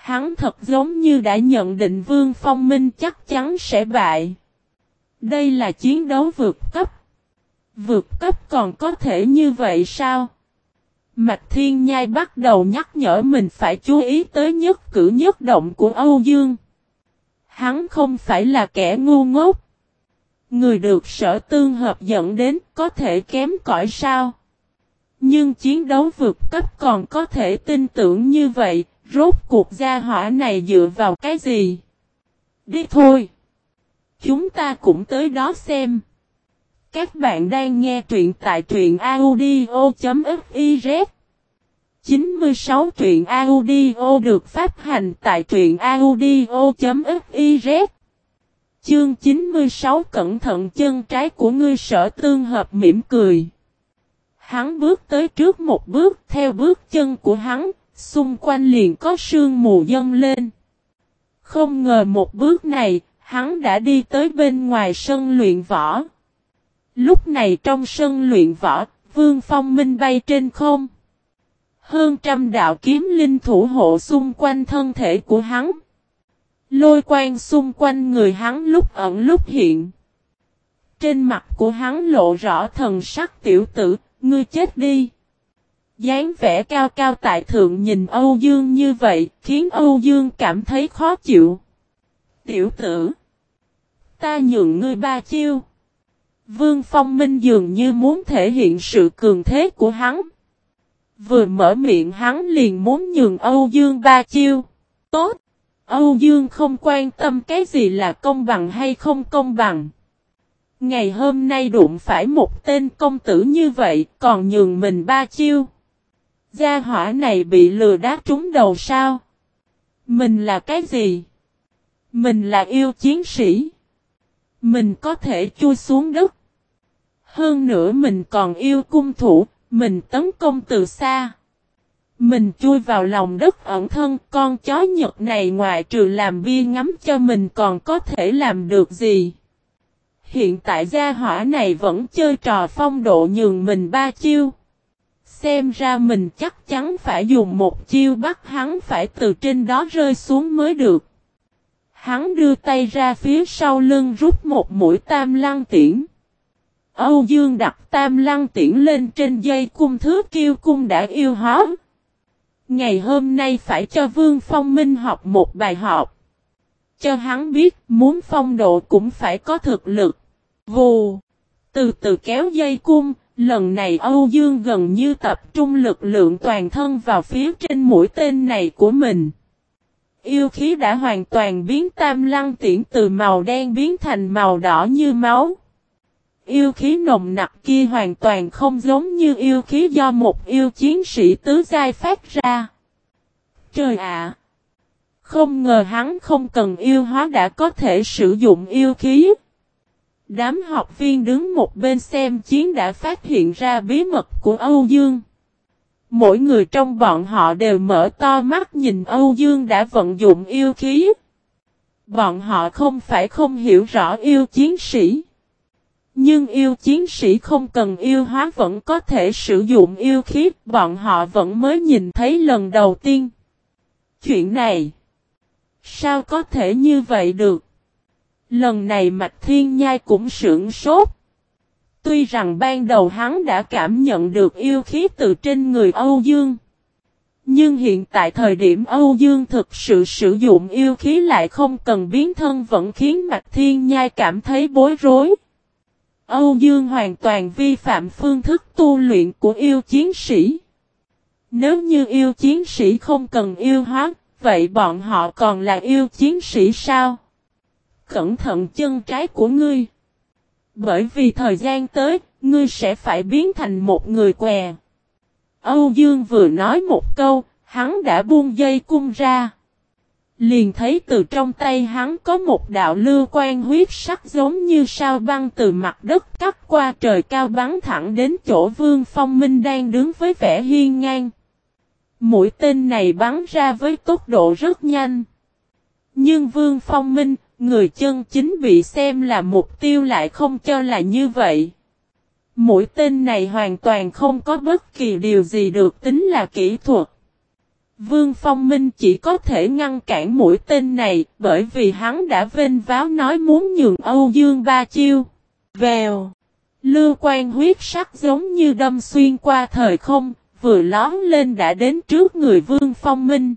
Hắn thật giống như đã nhận định Vương Phong Minh chắc chắn sẽ bại. Đây là chiến đấu vượt cấp. Vượt cấp còn có thể như vậy sao? Mạch Thiên Nhai bắt đầu nhắc nhở mình phải chú ý tới nhất cử nhất động của Âu Dương. Hắn không phải là kẻ ngu ngốc. Người được sở tương hợp dẫn đến có thể kém cỏi sao. Nhưng chiến đấu vượt cấp còn có thể tin tưởng như vậy, rốt cuộc gia hỏa này dựa vào cái gì? Đi thôi! Chúng ta cũng tới đó xem. Các bạn đang nghe truyện tại truyện audio.fiz 96 truyện audio được phát hành tại truyện audio.fiz Chương 96 cẩn thận chân trái của ngươi sở tương hợp mỉm cười. Hắn bước tới trước một bước theo bước chân của hắn, xung quanh liền có sương mù dâng lên. Không ngờ một bước này, hắn đã đi tới bên ngoài sân luyện võ. Lúc này trong sân luyện võ, Vương Phong Minh bay trên không. Hơn trăm đạo kiếm linh thủ hộ xung quanh thân thể của hắn. Lôi quang xung quanh người hắn lúc ẩn lúc hiện. Trên mặt của hắn lộ rõ thần sắc tiểu tử, ngươi chết đi dáng vẻ cao cao tại thượng nhìn Âu Dương như vậy, khiến Âu Dương cảm thấy khó chịu. Tiểu tử, ta nhường ngươi ba chiêu. Vương Phong Minh dường như muốn thể hiện sự cường thế của hắn. Vừa mở miệng hắn liền muốn nhường Âu Dương ba chiêu. Tốt! Âu Dương không quan tâm cái gì là công bằng hay không công bằng. Ngày hôm nay đụng phải một tên công tử như vậy còn nhường mình ba chiêu. Gia hỏa này bị lừa đá trúng đầu sao? Mình là cái gì? Mình là yêu chiến sĩ. Mình có thể chui xuống đất. Hơn nữa mình còn yêu cung thủ, mình tấn công từ xa. Mình chui vào lòng đất ẩn thân, con chó nhật này ngoài trừ làm bia ngắm cho mình còn có thể làm được gì. Hiện tại gia hỏa này vẫn chơi trò phong độ nhường mình ba chiêu. Xem ra mình chắc chắn phải dùng một chiêu bắt hắn phải từ trên đó rơi xuống mới được. Hắn đưa tay ra phía sau lưng rút một mũi tam lăng tiễn. Âu Dương đặt tam lăng tiễn lên trên dây cung thứ kiêu cung đã yêu hóa. Ngày hôm nay phải cho Vương Phong Minh học một bài học. Cho hắn biết muốn phong độ cũng phải có thực lực. Vù. Từ từ kéo dây cung, lần này Âu Dương gần như tập trung lực lượng toàn thân vào phía trên mũi tên này của mình. Yêu khí đã hoàn toàn biến tam lăng tiễn từ màu đen biến thành màu đỏ như máu. Yêu khí nồng nặc kia hoàn toàn không giống như yêu khí do một yêu chiến sĩ tứ giai phát ra. Trời ạ! không ngờ hắn không cần yêu hóa đã có thể sử dụng yêu khí. Đám học viên đứng một bên xem chiến đã phát hiện ra bí mật của Âu Dương. Mỗi người trong bọn họ đều mở to mắt nhìn Âu Dương đã vận dụng yêu khí. Bọn họ không phải không hiểu rõ yêu chiến sĩ. Nhưng yêu chiến sĩ không cần yêu hóa vẫn có thể sử dụng yêu khí, bọn họ vẫn mới nhìn thấy lần đầu tiên. Chuyện này, sao có thể như vậy được? Lần này Mạch Thiên Nhai cũng sưởng sốt. Tuy rằng ban đầu hắn đã cảm nhận được yêu khí từ trên người Âu Dương. Nhưng hiện tại thời điểm Âu Dương thực sự sử dụng yêu khí lại không cần biến thân vẫn khiến Mạch Thiên Nhai cảm thấy bối rối. Âu Dương hoàn toàn vi phạm phương thức tu luyện của yêu chiến sĩ. Nếu như yêu chiến sĩ không cần yêu hóa, vậy bọn họ còn là yêu chiến sĩ sao? Cẩn thận chân trái của ngươi. Bởi vì thời gian tới, ngươi sẽ phải biến thành một người què. Âu Dương vừa nói một câu, hắn đã buông dây cung ra. Liền thấy từ trong tay hắn có một đạo lưu quan huyết sắc giống như sao băng từ mặt đất cắt qua trời cao bắn thẳng đến chỗ Vương Phong Minh đang đứng với vẻ hiên ngang. Mũi tên này bắn ra với tốc độ rất nhanh. Nhưng Vương Phong Minh, người chân chính bị xem là mục tiêu lại không cho là như vậy. Mũi tên này hoàn toàn không có bất kỳ điều gì được tính là kỹ thuật. Vương Phong Minh chỉ có thể ngăn cản mũi tên này bởi vì hắn đã vênh váo nói muốn nhường Âu Dương ba chiêu. Vèo. Lưu quan huyết sắc giống như đâm xuyên qua thời không, vừa lón lên đã đến trước người Vương Phong Minh.